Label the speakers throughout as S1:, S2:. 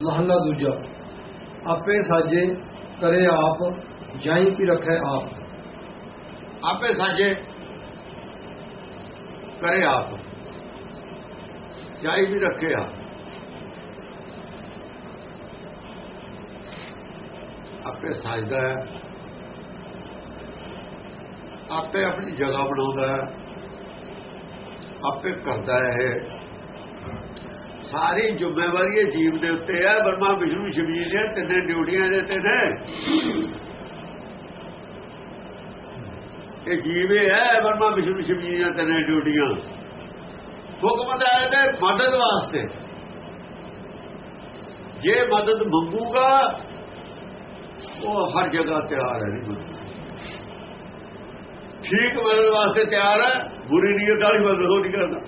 S1: ਮਹੱਲਾ ਦੂਜਾ, ਆਪੇ ਸਾਜੇ ਕਰੇ ਆਪ, ਜਾਈ ਵੀ ਰੱਖੇ ਆਪ।
S2: ਆਪੇ ਸਾਜੇ ਕਰੇ ਆਪ, ਜਾਈ ਵੀ ਰੱਖੇ ਆਪ। ਆਪੇ ਸਾਜਦਾ ਹੈ, ਆਪੇ ਆਪਣੀ ਜਗ੍ਹਾ ਬਣਾਉਂਦਾ ਹੈ, ਆਪੇ ਕਰਦਾ ਹੈ ਇਹ। ਸਾਰੀ ਜ਼ਿੰਮੇਵਾਰੀ ਇਹ ਜੀਵ ਦੇ ਉੱਤੇ ਹੈ ਬਰਮਾ ਵਿਸ਼ਨੂੰ, ਸ਼ਿਵ ਜੀ ਦੀਆਂ ਤਿੰਨੇ ਡਿਊਟੀਆਂ ਦੇ ਤੇ ਨੇ ਇਹ ਜੀਵ ਇਹ ਹੈ ਬਰਮਾ ਵਿਸ਼ਨੂੰ, ਸ਼ਿਵ ਜੀ ਦੀਆਂ ਤਿੰਨੇ ਡਿਊਟੀਆਂ। ਹੁਕਮ ਦਾ ਹੈ ਤੇ ਮਦਦ ਵਾਸਤੇ। ਜੇ ਮਦਦ ਮੰਗੂਗਾ, ਉਹ ਹਰ ਜਗ੍ਹਾ ਤਿਆਰ ਹੈ ਨਹੀਂ ਠੀਕ ਮਦਦ ਵਾਸਤੇ ਤਿਆਰ ਹੈ, ਬੁਰੀ ਨੀਅਤ ਵਾਲੀ ਮਦਦ ਉਹ ਨਹੀਂ ਕਰਦਾ।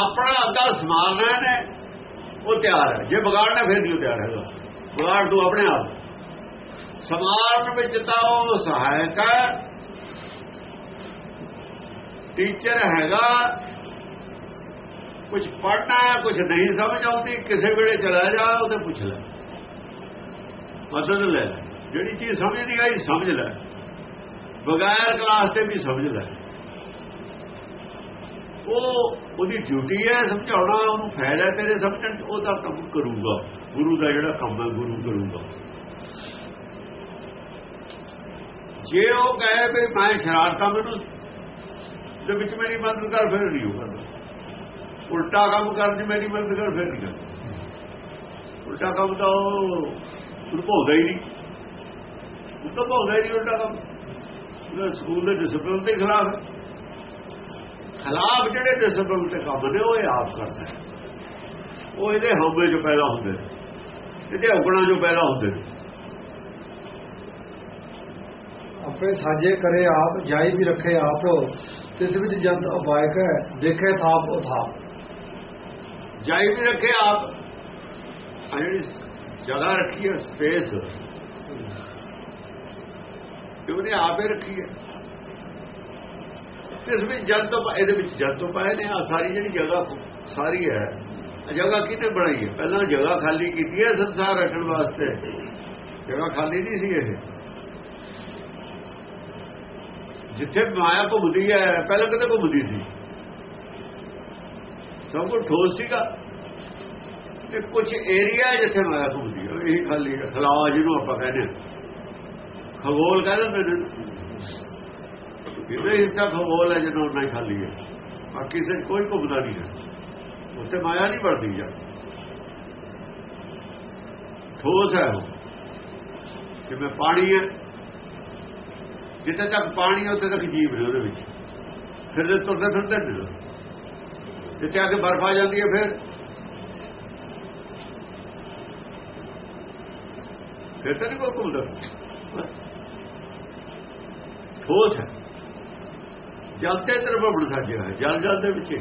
S2: ਆਪਣਾ ਅੱਗਾ ਸਮਾਰਨਾ ਨੇ ਉਹ ਤਿਆਰ ਹੈ। ਜੇ ਵਿਗਾੜਨਾ ਫਿਰ ਨਹੀਂ ਉਹ ਤਿਆਰ ਹੈਗਾ? ਵਿਗਾੜ ਤੂੰ ਆਪਣੇ ਆਪ। ਸਮਾਰਨ ਵਿੱਚ ਤਾਂ ਉਹ ਸਹਾਇਕ ਹੈ। ਟੀਚਰ ਹੈਗਾ। ਕੁਝ ਪੜਨਾ ਹੈ ਕੁਝ ਨਹੀਂ ਸਮਝ ਆਉਂਦੀ, ਕਿਸੇ ਵੇਲੇ ਚਲਾ ਜਾ, ਉਹਦੇ ਪੁੱਛ ਲੈ। ਮਦਦ ਲੈ। ਜਿਹੜੀ ਚੀਜ਼ ਸਮਝ ਨਹੀਂ ਆਈ ਸਮਝ ਲੈ। ਬਗੈਰ ਕਲਾਸ ਤੇ ਵੀ ਸਮਝ ਲੈ। ਉਹ ਉਹਦੀ ਡਿਊਟੀ ਹੈ, ਸਮਝਾਉਣਾ, ਉਹਨੂੰ ਫਾਇਦਾ ਤੇਰੇ ਸਮਝਣ ਉਹ ਤਾਂ ਕੰਮ ਕਰੂਗਾ। ਗੁਰੂ ਦਾ ਜਿਹੜਾ ਕੰਮ ਹੈ, ਗੁਰੂ ਕਰੂਗਾ। ਜੇ ਉਹ ਕਹੇ ਵੀ ਮੈਂ ਸ਼ਰਾਰਤਾਂ ਮੈਨੂੰ ਦੇ ਵਿੱਚ ਮੇਰੀ ਮਦਦ ਕਰ, ਫਿਰ ਨਹੀਂ ਉਹ ਕਰਦਾ। ਉਲਟਾ ਕੰਮ ਕਰਨ ਦੀ ਮੇਰੀ ਮਦਦ ਕਰ, ਫਿਰ ਨਹੀਂ ਕਰਦਾ। ਉਲਟਾ ਕੰਮ ਤਾਂ ਉਹ ਭੋਦਾ ਹੀ ਨਹੀਂ। ਉਹ ਤਾਂ ਭੋਦਾ ਹੀ ਨਹੀਂ ਉਲਟਾ ਕੰਮ। ਸਕੂਲ ਦੇ ਡਿਸਪਲਿਨ ਦੇ ਖਿਲਾਫ ਹੈ ਖਿਲਾਫ ਜਿਹੜੇ ਡਿਸਪਲਿਨ ਤੇ ਕੰਮ ਨੇ ਉਹ ਆਪ ਕਰਦਾ ਉਹ ਇਹਦੇ ਹਉਮੇ ਚ ਪੈਦਾ ਹੁੰਦੇ ਇਹਦੇ ਔਗਣਾ ਜੋ ਪੈਦਾ ਹੁੰਦੇ
S1: ਆਪੇ ਸਾਜੇ ਕਰੇ ਆਪ ਜਾਈ ਵੀ ਰੱਖੇ ਆਪ ਤਿਸ ਵਿੱਚ ਜੰਤ ਉਪਾਇਕ ਹੈ ਦੇਖੇ ਥਾਪ ਉਥਾਪ
S2: ਜਾਈ ਵੀ ਰੱਖੇ ਆਪ ਜਿਹੜੀ ਜਗ੍ਹਾ ਰੱਖੀ ਹੈ ਸਪੇਸ ਉਹਨੇ ਆਪੇ ਰੱਖੀ ਹੈ ਇਸ ਵਿੱਚ ਜਲ ਤੋਂ ਇਹਦੇ ਵਿੱਚ ਜਲ ਤੋਂ ਪਾਏ ਨੇ। ਆ ਸਾਰੀ ਜਿਹੜੀ ਜਗ੍ਹਾ ਸਾਰੀ ਹੈ ਜਗ੍ਹਾ ਕਿਹਨੇ ਬਣਾਈ ਹੈ? ਪਹਿਲਾਂ ਜਗ੍ਹਾ ਖਾਲੀ ਕੀਤੀ ਹੈ ਸੰਸਾਰ ਰੱਖਣ ਵਾਸਤੇ। ਜਗ੍ਹਾ ਖਾਲੀ ਨਹੀਂ ਸੀ ਇਹ। ਜਿੱਥੇ ਮਾਇਆ ਘੁੰਮਦੀ ਹੈ, ਪਹਿਲਾਂ ਕਿਤੇ ਘੁੰਮਦੀ ਸੀ। ਸਭ ਕੁਝ ਠੋਸ ਸੀਗਾ। ਤੇ ਕੁਝ ਏਰੀਆ ਜਿੱਥੇ ਮਾਇਆ ਘੁੰਮਦੀ ਹੈ। ਇਹ ਖਾਲੀ ਹੈ। ਖਲਾਵਾ ਜਿਹਨੂੰ ਆਪਾਂ ਕਹਿੰਦੇ ਖਗੋਲ ਕਹਿੰਦੇ ਨੇ। ਇਹਦੇ ਹਿੱਸਾ ਖਗੋਲ ਹੈ ਜਦੋਂ ਹੀ ਖਾਲੀ ਹੈ। ਬਾਕੀ ਸੇ ਕੋਈ ਘੁੰਮਦਾ ਨਹੀਂ ਹੈ। ਉੱਥੇ ਮਾਇਆ ਨਹੀਂ ਵੜਦੀ ਜਾ। ਠੋਸ ਹੈ ਉਹ। ਜਿਵੇਂ ਪਾਣੀ ਹੈ, ਜਿੱਥੇ ਤੱਕ ਪਾਣੀ ਹੈ, ਉੱਥੇ ਤੱਕ ਜੀਵ ਹੈ ਉਹਦੇ ਵਿੱਚ। ਫਿਰ ਜੇ ਤੁਰਦੇ ਫਿਰਦੇ ਨੇ। ਜਿੱਥੇ ਆ ਕੇ ਬਰਫ ਆ ਜਾਂਦੀ ਹੈ, ਫਿਰ। ਫਿਰ ਤਾਂ ਨਹੀਂ ਕੋਈ ਘੁੰਮਦਾ। ਠੋਸ ਹੈ। ਜਲ ਤੇ ਤਰਫ ਬਣ ਸਾਜਿਆ ਹੈ ਜਲ ਜਲ ਦੇ ਵਿੱਚ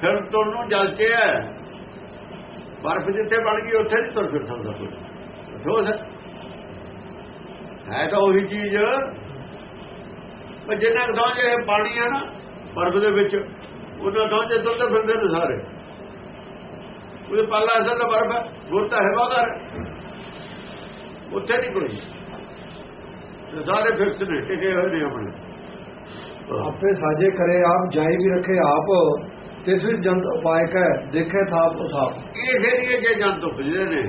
S2: ਫਿਰ ਤੁਹਾਨੂੰ ਜਲ ਕੇ ਹੈ। ਬਰਫ ਜਿੱਥੇ ਬਣ ਗਈ, ਉੱਥੇ ਨਹੀਂ ਤੁਰ ਫਿਰ ਸਕਦਾ ਕੋਈ। ਠੋਸ ਹੈ ਤਾਂ ਉਹੀ ਚੀਜ਼। ਪਰ ਜਿੰਨਾ ਕਦੋਂ ਜੇ ਪਾਣੀ ਹੈ ਨਾ, ਬਰਫ ਦੇ ਵਿੱਚ ਉਹਨਾਂ ਤੋਂ ਜੇ ਤੁਰਦੇ ਫਿਰਦੇ ਨੇ ਸਾਰੇ। ਉਹਦੇ ਪੱਲਾ ਅਸਲ ਦਾ ਬਰਫ ਹੈ ਗੁਰ ਤਾਂ ਹੈ। ਬਾਹਰ ਉੱਥੇ ਨਹੀਂ ਕੋਈ। ਸਾਰੇ ਫਿਕਸ ਨੇ, ਟਿਕੇ ਹੋਏ ਨੇ ਆਪਣੇ।
S1: ਆਪੇ ਸਾਜੇ ਕਰੇ ਆਪ ਜਾਈ ਵੀ ਰੱਖੇ ਆਪ ਤਿਸ ਵਿੱਚ ਜੰਤ ਉਪਾਇਕ ਹੈ ਦੇਖੇ ਥਾਪ ਉਥਾਪ
S2: ਇਸ ਏਰੀਏ ਜੇ ਜੰਤ ਉਪਜਦੇ ਨੇ।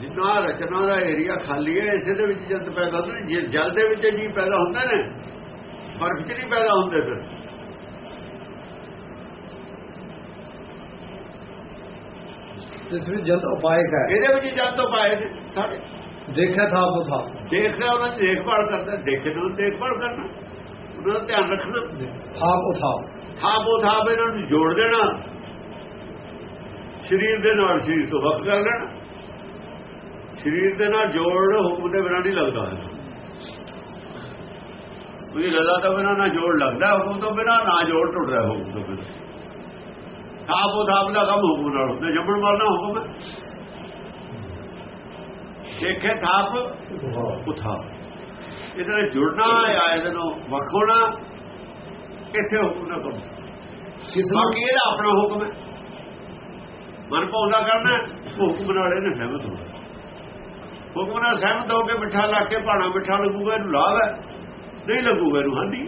S2: ਜਿੰਨਾ ਰਚਨਾ ਦਾ ਏਰੀਆ ਖਾਲੀ ਹੈ ਇਸੇ ਦੇ ਵਿੱਚ ਜੰਤ ਪੈਦਾ ਹੁੰਦੇ ਨੇ। ਜੇ ਜਲ ਦੇ ਵਿੱਚ ਜੀ ਪੈਦਾ ਹੁੰਦੇ ਨੇ ਬਰਫ਼ 'ਚ ਨਹੀਂ ਪੈਦਾ ਹੁੰਦੇ ਫਿਰ।
S1: ਤਿਸ ਵਿੱਚ ਜੰਤ ਉਪਾਇਕ ਹੈ।
S2: ਇਹਦੇ ਵਿੱਚ ਜੰਤ ਉਪਾਏ ਨੇ। ਸਾਡੇ
S1: ਦੇਖੇ ਥਾਪ ਉਥਾਪ
S2: ਦੇਖਦਾ ਉਹਨਾਂ ਦੀ ਦੇਖਭਾਲ ਕਰਦਾ ਦੇਖੇ ਨੂੰ ਦੇਖਭਾਲ ਕਰਨਾ ਉਹਨਾਂ ਦਾ ਧਿਆਨ ਰੱਖਣਾ।
S1: ਥਾਪ ਉਥਾਪ
S2: ਥਾਪੋ ਥਾਪ ਇਹਨਾਂ ਨੂੰ ਜੋੜ ਦੇਣਾ। ਸਰੀਰ ਦੇ ਨਾਲ ਸਰੀਰ ਤੋਂ ਵੱਖ ਕਰ ਲੈਣਾ। ਸਰੀਰ ਦੇ ਨਾਲ ਜੋੜ ਹੁਕਮ ਦੇ ਬਿਨਾਂ ਨਹੀਂ ਲੱਗਦਾ ਕੋਈ ਰਜ਼ਾ ਤੋਂ ਬਿਨਾਂ ਨਾ ਜੋੜ ਲੱਗਦਾ ਹੁਕਮ ਤੋਂ ਬਿਨਾਂ ਨਾ ਜੋੜ ਟੁੱਟਦਾ ਹੁਕਮ ਤੋਂ ਬਿਨਾਂ। ਥਾਪੋ ਥਾਪ ਦਾ ਕੰਮ ਹੁਕਮ ਨਾਲ ਹੁੰਦਾ ਜੰਮਣ ਵਾਲਾ ਹੁਕਮ ਹੈ। ਦੇਖੇ ਥਾਪ ਉਥਾ ਇਹਦੇ ਜੁੜਨਾ ਆ ਇਹਦੇ ਨੂੰ ਵੱਖ ਹੋਣਾ ਇੱਥੇ ਹੁਕਮ ਨਾ ਕਰੋ।
S1: ਕਿਸ
S2: ਬਾਕੀ ਇਹਦਾ ਆਪਣਾ ਹੁਕਮ ਹੈ। ਮਨ ਪਾਉਂਦਾ ਕਰਨਾ ਹੁਕਮ ਨਾਲ ਇਹਨੇ ਸਹਿਮਤ ਹੋਣਾ। ਹੁਕਮ ਨਾਲ ਸਹਿਮਤ ਹੋ ਕੇ ਮਿੱਠਾ ਲਾ ਕੇ ਭਾਣਾ ਮਿੱਠਾ ਲੱਗੂਗਾ ਇਹਨੂੰ ਲਾਭ ਹੈ। ਨਹੀਂ ਲੱਗੂਗਾ ਇਹਨੂੰ ਹਾਨੀ।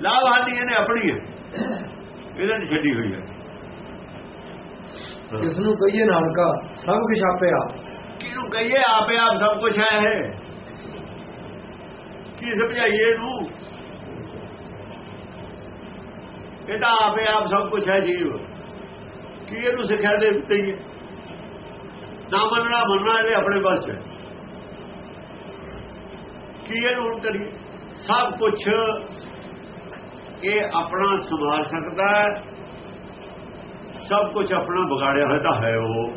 S2: ਲਾਭ ਹਾਨੀ ਇਹਨੇ ਆਪਣੀ ਹੈ। ਇਹਦੇ ਦੀ ਛੱਡੀ ਹੋਈ ਹੈ।
S1: ਕਿਸ ਨੂੰ ਕਹੀਏ ਨਾਨਕਾ ਸਭ ਕੁਛ ਆਪੇ ਆਪ
S2: ਕਿਹਨੂੰ ਕਹੀਏ, ਆਪੇ ਆਪ ਸਭ ਕੁਝ ਹੈ ਇਹ। ਕੀ ਸਮਝਾਈਏ ਇਹਨੂੰ? ਇਹ ਤਾਂ ਆਪੇ ਆਪ ਸਭ ਕੁਝ ਹੈ ਜੀਵ। ਕੀ ਇਹਨੂੰ ਸਿੱਖਿਆ ਦੇ ਦਿੱਤੀ? ਹੈ ਨਾ ਮੰਨਣਾ ਮੰਨਣਾ ਇਹਦੇ ਆਪਣੇ ਬਸ ਹੈ ਕੀ ਇਹਨੂੰ ਹੁਣ ਕਰੀਏ? ਸਭ ਕੁਝ ਇਹ ਆਪਣਾ ਸੰਭਾਲ ਸਕਦਾ ਹੈ। ਸਭ ਕੁਝ ਆਪਣਾ ਵਿਗਾੜਿਆ ਹੋਇਆ ਤਾਂ ਹੈ ਉਹ।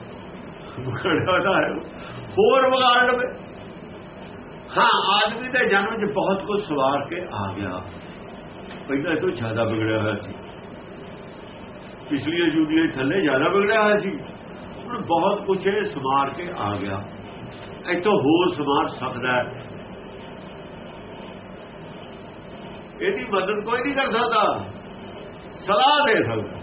S2: ਵਿਗਾੜਿਆ ਹੋਇਆ ਤਾਂ ਹੈ ਹੋਰ ਵਿਗਾੜ ਲਵੇ। ਹਾਂ, ਆਦਮੀ ਦੇ ਜਨਮ 'ਚ ਬਹੁਤ ਕੁਝ ਸਵਾਰ ਕੇ ਆ ਗਿਆ। ਪਹਿਲਾਂ ਇਹ ਤੋਂ ਜ਼ਿਆਦਾ ਵਿਗੜਿਆ ਹੋਇਆ ਸੀ। ਪਿਛਲੀਆਂ ਜੂਦੀਆਂ ਥੱਲੇ ਜ਼ਿਆਦਾ ਵਿਗੜਿਆ ਹੋਇਆ ਸੀ। ਹੁਣ ਬਹੁਤ ਕੁਝ ਇਹ ਸਵਾਰ ਕੇ ਆ ਗਿਆ। ਇਤੋਂ ਹੋਰ ਸਮਾਰ ਸਕਦਾ ਹੈ। ਇਹਦੀ ਮਦਦ ਕੋਈ ਨਹੀਂ ਕਰ ਸਕਦਾ। ਸਲਾਹ ਦੇ ਸਕਦਾ।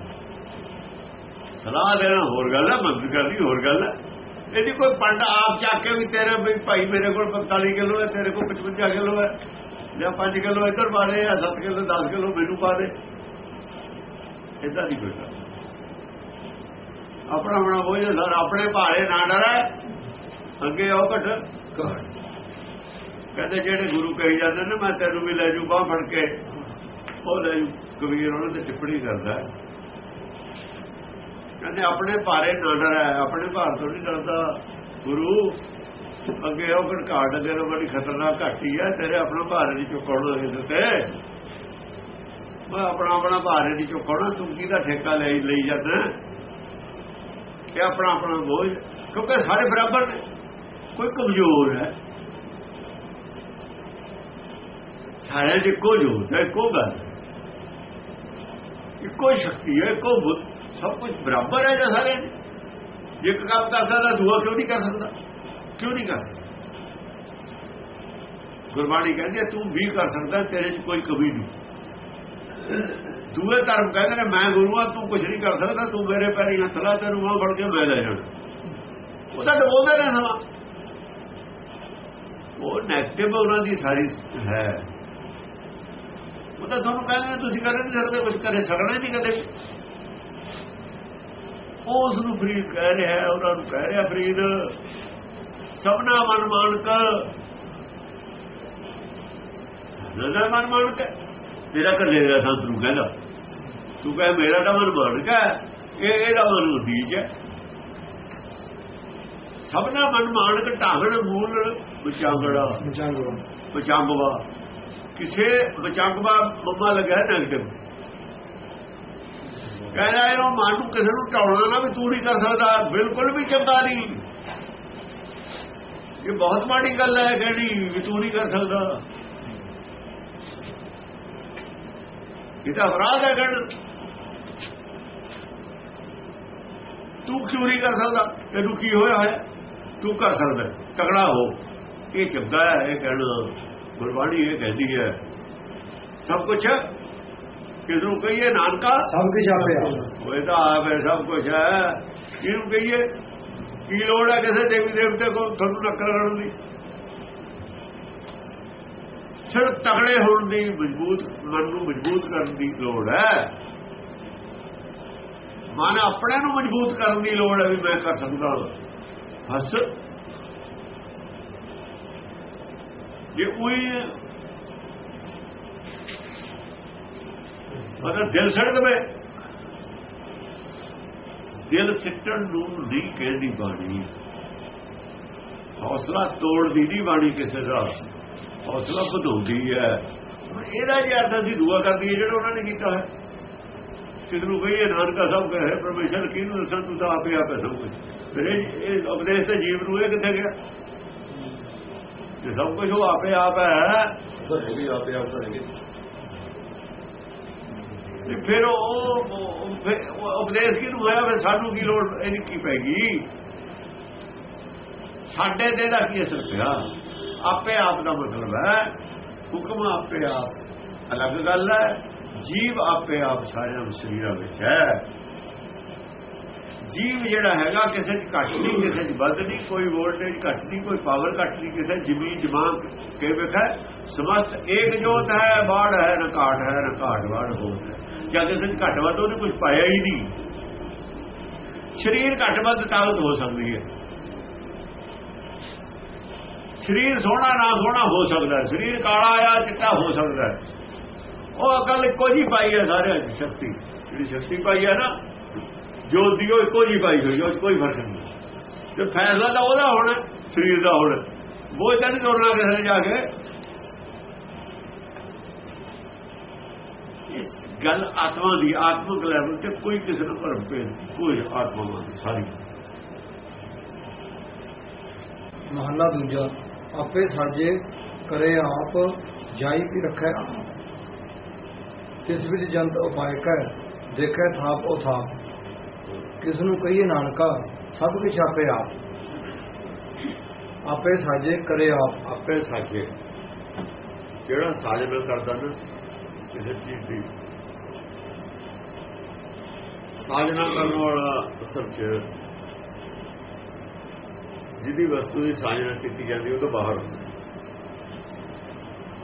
S2: ਸਲਾਹ ਦੇਣਾ ਹੋਰ ਗੱਲ ਹੈ, ਮਦਦ ਕਰਨੀ ਹੋਰ ਗੱਲ ਹੈ। ਇਹਦੀ ਕੋਈ ਪੰਡ ਆਪ ਚੱਕ ਕੇ ਵੀ ਤੇਰੇ ਵੀ ਭਾਈ ਮੇਰੇ ਕੋਲ 45 ਕਿਲੋ ਹੈ, ਤੇਰੇ ਕੋਲ 55 ਕਿਲੋ ਹੈ, ਜਾਂ 5 ਕਿਲੋ ਇੱਧਰ ਪਾ ਦੇ, ਜਾਂ 7 ਕਿਲੋ 10 ਕਿਲੋ ਮੈਨੂੰ ਪਾ ਦੇ। ਇਦਾਂ ਦੀ ਕੋਈ ਗੱਲ ਆਪਣਾ ਹੋਣਾ ਉਹ ਸਰ, ਆਪਣੇ ਭਾਰੇ ਨਾ ਡਰੇ। ਅੱਗੇ ਆਓ ਘਟ। ਕਹਿੰਦੇ ਜਿਹੜੇ ਗੁਰੂ ਕਹੀ ਜਾਂਦੇ ਨੇ, ਮੈਂ ਤੈਨੂੰ ਵੀ ਲੈ ਜੂ, ਬਾਹ ਫੜ ਕੇ। ਉਹ ਲੈ ਜੂ। ਕਬੀਰ ਉਹਨਾਂ ਤੇ ਟਿੱਪਣੀ ਕਰਦਾ ਕਹਿੰਦੇ ਆਪਣੇ ਭਾਰੇ ਨਾ ਡਰੇ ਆਪਣੇ ਭਾਰ ਤੋਂ ਨਹੀਂ ਡਰਦਾ। ਗੁਰੂ, ਅੱਗੇ ਉਹ ਘਟ ਅੱਗੇ ਤੋਂ ਬੜੀ ਖਤਰਨਾਕ ਘਾਟੀ ਹੈ, ਤੇਰੇ ਆਪਣਾ ਭਾਰ ਨਹੀਂ ਚੁੱਕਣਾ ਇਸ ਤੇ। ਮੈਂ ਆਪਣਾ ਆਪਣਾ ਭਾਰ ਨਹੀਂ ਚੁੱਕਣਾ ਤੂੰ ਕਿਹਦਾ ਠੇਕਾ ਲੈ, ਲਈ ਜਾਂਦਾ ਇਹ ਆਪਣਾ ਆਪਣਾ ਬੋਝ, ਕਿਉਂਕਿ ਸਾਰੇ ਬਰਾਬਰ ਨੇ, ਕੋਈ ਕਮਜ਼ੋਰ ਹੈ। ਸਾਰੇ ਦੇ ਇੱਕੋ ਜੋ ਹੈ, ਇੱਕੋ ਗੱਲ। ਇੱਕੋ ਸ਼ਕਤੀ ਹੈ, ਇੱਕੋ ਬੁੱਧ ਸਭ ਕੁਝ ਬਰਾਬਰ ਹੈ ਜਾਂ ਸਾਰੇ। ਨੇ ਇੱਕ ਕੰਮ ਕਰਦਾ ਤਾਂ ਦੂਆ ਕਿਉਂ ਨਹੀਂ ਕਰ ਸਕਦਾ? ਕਿਉਂ ਨਹੀਂ ਕਰ ਸਕਦਾ? ਗੁਰਬਾਣੀ ਕਹਿੰਦੀ ਹੈ, ਤੂੰ ਵੀ ਕਰ ਸਕਦਾ, ਤੇਰੇ 'ਚ ਕੋਈ ਕਮੀ ਨਹੀਂ। ਦੂਏ ਧਰਮ ਕਹਿੰਦੇ ਨੇ, ਮੈਂ ਗੁਰੂ ਆ ਤੂੰ ਕੁਝ ਨਹੀਂ ਕਰ ਸਕਦਾ, ਤੂੰ ਮੇਰੇ ਪੈਰੀ ਹੱਥ ਲਾ, ਤੈਨੂੰ ਮਾਂ ਫੜ ਕੇ ਮੈਂ ਲੈ ਜਾਣਾ। ਉਹ ਤਾਂ ਡਬੋਲਦੇ ਨੇ ਸਮਾਂ। ਉਹ ਨੈਗੇਟਿਵ ਉਹਨਾਂ ਦੀ ਸਾਰੀ ਹੈ। ਉਹ ਤਾਂ ਤੁਹਾਨੂੰ ਕਹਿੰਦੇ ਨੇ, ਤੁਸੀਂ ਕਰ ਨਹੀਂ ਸਕਦੇ ਕੁਝ ਕਰੇ ਸਕਣਾ ਹੀ ਨਹੀਂ ਕਦੇ ਉਹ ਉਸ ਨੂੰ ਫਰੀਦ ਕਹਿ ਰਿਹਾ ਹੈ, ਉਹਨਾਂ ਨੂੰ ਕਹਿ ਰਿਹਾ ਫਰੀਦ ਸਭਨਾ ਮਨ ਮਾਨਕ। ਨਜ਼ਰ ਮਨ ਮਾਨਕ ਤੇਰਾ ਕੱਲੇ ਦਾ ਸੰਤ ਨੂੰ ਕਹਿੰਦਾ। ਤੂੰ ਕਹੇ ਮੇਰਾ ਤਾਂ ਮਨ ਮਾਨਕ ਹੈ ਇਹ ਇਹਦਾ ਮਨ ਉਦੀਜ ਹੈ। ਸਭਨਾ ਮਨ ਮਾਨਕ ਢਾਹਣ ਮੂਲ ਵਿਚਾਂਗੜਾ।
S1: ਮਚਾਂਗੋ
S2: ਵਿਚਾਂਗਵਾ। ਕਿਸੇ ਵਿਚਾਂਗਵਾ ਮੰਮਾ ਲੱਗਾ ਨੈਗੇਟਿਵ ਕਹਿੰਦਾ ਇਹਨੂੰ ਮਨ ਨੂੰ ਕਿਸੇ ਨੂੰ ਟਾਉਣਾ ਨਾ ਵੀ ਤੂੰ ਨਹੀਂ ਕਰ ਸਕਦਾ। ਬਿਲਕੁਲ ਵੀ ਚੰਗਾ ਨਹੀਂ। ਇਹ ਬਹੁਤ ਮਾੜੀ ਗੱਲ ਹੈ ਕਹਿਣੀ ਵੀ ਤੂੰ ਨਹੀਂ ਕਰ ਸਕਦਾ। ਇਹ ਤਾਂ ਅਪਰਾਧ ਹੈ ਕਹਿਣ। ਤੂੰ ਕਿਉਂ ਨਹੀਂ ਕਰ ਸਕਦਾ? ਤੈਨੂੰ ਕੀ ਹੋਇਆ ਹੈ? ਤੂੰ ਕਰ ਸਕਦਾ ਤਗੜਾ ਹੋ। ਇਹ ਚੰਗਾ ਹੈ, ਇਹ ਕਹਿਣਾ। ਗੁਰਬਾਣੀ ਇਹ ਕਹਿੰਦੀ ਹੈ, ਸਭ ਕੁਝ ਕਿਸ ਨੂੰ ਕਹੀਏ? ਨਾਨਕਾ?
S1: ਸਭ ਕੁਛ ਆਪੇ ਆਪ
S2: ਉਹ ਤਾਂ ਆਪ ਸਭ ਕੁਝ ਹੈ। ਕਿਹਨੂੰ ਕਹੀਏ? ਕੀ ਲੋੜ ਹੈ ਕਿਸੇ ਦੇਵੀ ਦੇਵਤੇ ਕੋ ਤੁਹਾਨੂੰ ਨੱਕਰ ਕਰਨ ਦੀ? ਸਿਰ ਤਗੜੇ ਹੋਣ ਦੀ ਮਜ਼ਬੂਤ ਮਨ ਨੂੰ ਮਜ਼ਬੂਤ ਕਰਨ ਦੀ ਲੋੜ ਹੈ। ਮਨ ਆਪਣੇ ਨੂੰ ਮਜ਼ਬੂਤ ਕਰਨ ਦੀ ਲੋੜ ਹੈ ਵੀ ਮੈਂ ਕਰ ਸਕਦਾ ਹਾਂ। ਬਸ ਜੇ ਕੋਈ ਅਗਰ ਦਿਲ ਸੜ ਦਵੇ। ਦਿਲ ਸਿੱਟਣ ਨੂੰ ਨਹੀਂ ਕਹਿੰਦੀ ਬਾਣੀ। ਹੌਸਲਾ ਤੋੜਦੀ ਨਹੀਂ ਬਾਣੀ ਕਿਸੇ ਦਾ। ਹੌਸਲਾ ਵਧਾਉਂਦੀ ਹੈ। ਹੁਣ ਇਹਦਾ ਜੇ ਅਰਥ ਅਸੀਂ ਦੁਆ ਕਰਦੀ ਹੈ, ਜਿਹੜਾ ਉਹਨਾਂ ਨੇ ਕੀਤਾ ਹੈ। ਕਿਸ ਨੂੰ ਕਹੀਏ, ਨਾਨਕਾ ਸਾਹਿਬ ਕਹੇ, ਪਰਮੇਸ਼ਰ ਕਿਹਨੂੰ ਦੱਸਾਂ, ਤੂੰ ਤਾਂ ਆਪੇ ਆਪੇ ਸਭ ਕੁਝ ਫਿਰ ਇਹ ਉਪਦੇਸ਼ ਤੇ ਜੀਵ ਨੂੰ ਇਹ ਕਿੱਥੇ ਗਿਆ? ਜੇ ਸਭ ਕੁਝ ਉਹ ਆਪੇ ਆਪ ਹੈ
S3: ਹੈਗੀ, ਆਪੇ ਆਪ ਤਾਂ
S2: ਫਿਰ ਉਹ ਫਿਰ ਉਪਦੇਸ਼ ਕਿਹਨੂੰ ਹੋਇਆ? ਫਿਰ ਸਾਨੂੰ ਕੀ ਲੋੜ? ਇਹਦੀ ਕੀ ਪੈਗੀ ਸਾਡੇ ਤੇ ਦਾ ਕੀ ਅਸਰ ਪਿਆ? ਆਪੇ ਆਪ ਦਾ ਮਤਲਬ ਹੈ। ਹੁਕਮ ਆਪੇ ਆਪ ਅਲੱਗ ਗੱਲ ਹੈ। ਜੀਵ ਆਪੇ ਆਪ ਸਾਰਿਆਂ ਸਰੀਰਾਂ ਵਿੱਚ ਹੈ। ਜੀਵ ਜਿਹੜਾ ਹੈਗਾ ਕਿਸੇ ਦੀ ਘੱਟ ਨਹੀਂ, ਕਿਸੇ ਦੀ ਵੱਧ ਨਹੀਂ, ਕੋਈ ਵੋਲਟੇਜ ਘੱਟ ਨਹੀਂ, ਕੋਈ ਪਾਵਰ ਘੱਟ ਨਹੀਂ, ਕਿਸੇ ਜ਼ਮੀਨ ਜਮਾਂ ਕੇ ਵੇਖੈ ਸਮਸਤ ਏਕ ਜੋਤ ਹੈ, ਬਾੜ ਹੈ, ਨਾ ਘਾਟ ਹੈ, ਨਾ ਘਾਟ ਬਾੜ ਹੋਤ ਹੈ। ਜਦ ਕਿਸੇ ਦੀ ਘੱਟ ਵੱਧ, ਉਹਨੇ ਕੁਝ ਪਾਇਆ ਹੀ ਨਹੀਂ। ਸਰੀਰ ਘੱਟ ਵੱਧ ਤਾਕਤ ਹੋ ਸਕਦੀ ਹੈ। ਸਰੀਰ ਸੋਹਣਾ ਨਾ ਸੋਹਣਾ ਹੋ ਸਕਦਾ ਸਰੀਰ ਕਾਲਾ ਆ, ਚਿੱਟਾ ਹੋ ਸਕਦਾ ਉਹ ਅਕਲ ਇੱਕੋ ਜੀ ਪਾਈ ਹੈ ਸਾਰਿਆਂ ਦੀ, ਸ਼ਕਤੀ। ਜਿਹੜੀ ਸ਼ਕਤੀ ਪਾਈ ਹੈ ਨਾ, ਜੋ ਦੀ ਉਹ ਇੱਕੋ ਜੀ ਪਾਈ ਹੋਈ ਉਹ 'ਚ ਕੋਈ ਫ਼ਰਕ ਨਹੀਂ। ਤੇ ਫੈਸਲਾ ਤਾਂ ਉਹਦਾ ਹੋਣਾ, ਸਰੀਰ ਦਾ ਹੋਣਾ। ਉਹ ਤਾਂ ਨਹੀਂ ਤੋੜਨਾ ਕਿਸੇ ਨੇ ਜਾ ਕੇ ਇਸ ਗੱਲ ਆਤਮਾ ਦੀ ਆਤਮਿਕ ਲੈਵਲ ਤੇ ਕੋਈ ਕਿਸੇ ਨੂੰ ਭਰਮ ਭੇਦ ਕੋਈ ਆਤਮਾ ਮੰਨ ਸਾਰੀ।
S1: ਮਹੱਲਾ ਦੂਜਾ ਆਪੇ ਸਾਜੇ ਕਰੇ ਆਪ ਜਾਈ ਵੀ ਰੱਖੈ ਆਪ। ਕਿਸ ਵਿੱਚ ਜੰਤ ਉਪਾਇ ਕੈ ਦੇਖੈ ਥਾਪ ਉਹ ਥਾਪ। ਕਿਸ ਨੂੰ ਕਹੀਏ ਨਾਨਕਾ ਸਭ ਕੁਛ ਆਪੇ ਆਪ। ਆਪੇ ਸਾਜੇ ਕਰੇ ਆਪ।
S2: ਆਪੇ ਸਾਜੇ। ਜਿਹੜਾ ਸਾਜਨਾ ਕਰਦਾ ਨਾ ਕਿਸੇ ਚੀਜ਼ ਦੀ ਸਾਜਨਾ ਕਰਨ ਵਾਲਾ ਅਸਲ ਚ ਜਿਹਦੀ ਵਸਤੂ ਦੀ ਸਾਜਨਾ ਕੀਤੀ ਜਾਂਦੀ, ਉਹ ਤੋਂ ਬਾਹਰ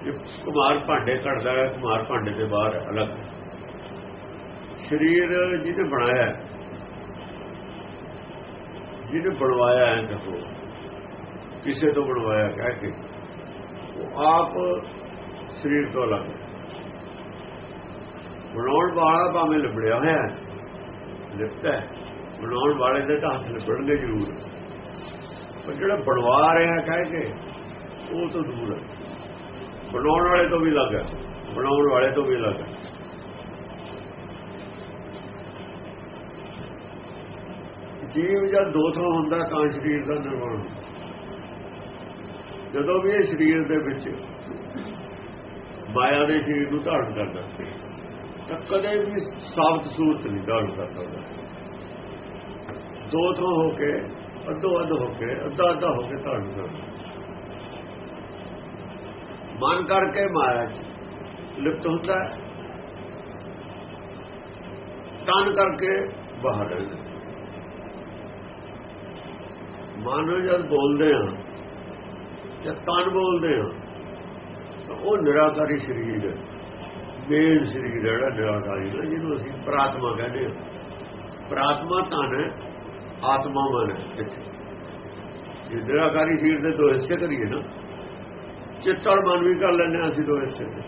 S2: ਜੇ ਕੁਮਾਰ ਭਾਂਡੇ ਘੜਦਾ ਹੈ, ਕੁਮਾਰ ਭਾਂਡੇ ਦੇ ਬਾਹਰ ਅਲੱਗ ਸਰੀਰ ਜਿਹਨੇ ਬਣਾਇਆ ਜਿਹਨੇ ਬਣਵਾਇਆ ਹੈ ਦੇਖੋ, ਕਿਸੇ ਤੋਂ ਬਣਵਾਇਆ ਕਹਿ ਕੇ, ਉਹ ਆਪ ਸਰੀਰ ਤੋਂ ਅਲੱਗ ਹੈ। ਬਣਾਉਣ ਵਾਲਾ ਭਾਵੇਂ ਲਿਬੜਿਆ ਹੋਇਆ ਹੈ ਲਿਪਟਾ ਹੈ। ਬਣਾਉਣ ਵਾਲੇ ਦੇ ਤਾਂ ਹੱਥ ਲਿਬੜਨਗੇ ਜ਼ਰੂਰ। ਪਰ ਜਿਹੜਾ ਬਣਵਾ ਰਿਹਾ ਕਹਿ ਕੇ, ਉਹ ਤੋਂ ਦੂਰ ਹੈ। ਬਣਾਉਣ ਵਾਲੇ ਤੋਂ ਵੀ ਅਲੱਗ ਹੈ। ਬਣਾਉਣ ਵਾਲੇ ਤੋਂ ਵੀ ਅਲੱਗ ਹੈ। ਜੀਵ ਜਦ ਦੋ ਥਾਂ ਹੁੰਦਾ, ਤਾਂ ਸਰੀਰ ਦਾ ਨਿਰਮਾਣ ਜਦੋਂ ਵੀ ਇਹ ਸਰੀਰ ਦੇ ਵਿੱਚ ਮਾਇਆ ਦੇ ਸਰੀਰ ਨੂੰ ਧਾਰਨ ਕਰਦਾ ਤਾਂ ਕਦੇ ਵੀ ਸਾਬਤ ਸੂਰਤ ਨਹੀਂ ਧਾਰਨ ਕਰ ਸਕਦਾ ਦੋ ਥਾਂ ਹੋ ਕੇ ਅੱਧੋ ਅੱਧ ਹੋ ਕੇ ਅੱਧਾ ਅੱਧਾ ਹੋ ਕੇ ਧਾਰਨ ਕਰਦਾ ਮਨ ਕਰਕੇ ਮਾਇਆ ਚ ਲਿਪਤ ਹੁੰਦਾ ਹੈ ਤਨ ਕਰਕੇ ਬਾਹਰ ਰਹਿੰਦਾ ਮਨ ਜਦ ਬੋਲਦੇ ਆ ਜਾਂ ਤਨ ਬੋਲਦੇ ਆ ਤਾਂ ਉਹ ਨਿਰਾਕਾਰੀ ਸਰੀਰ ਹੈ ਮੇਨ ਸਰੀਰ ਹੈ ਜਿਹੜਾ ਨਿਰਾਕਾਰੀ ਹੈ ਜਿਹਨੂੰ ਅਸੀਂ ਪ੍ਰਾਤਮਾ ਕਹਿੰਦੇ ਹਾਂ। ਪ੍ਰਾਤਮਾ ਧਨ ਹੈ, ਆਤਮਾ ਮਨ ਹੈ ਜੇ ਨਿਰਾਕਾਰੀ ਸਰੀਰ ਦੇ ਦੋ ਹਿੱਸੇ ਕਰੀਏ ਨਾ, ਚਿੱਤ ਔਰ ਮਨ ਵੀ ਕਰ ਲੈਂਦੇ ਹਾਂ ਅਸੀਂ ਦੋ ਹਿੱਸੇ ਤੇ।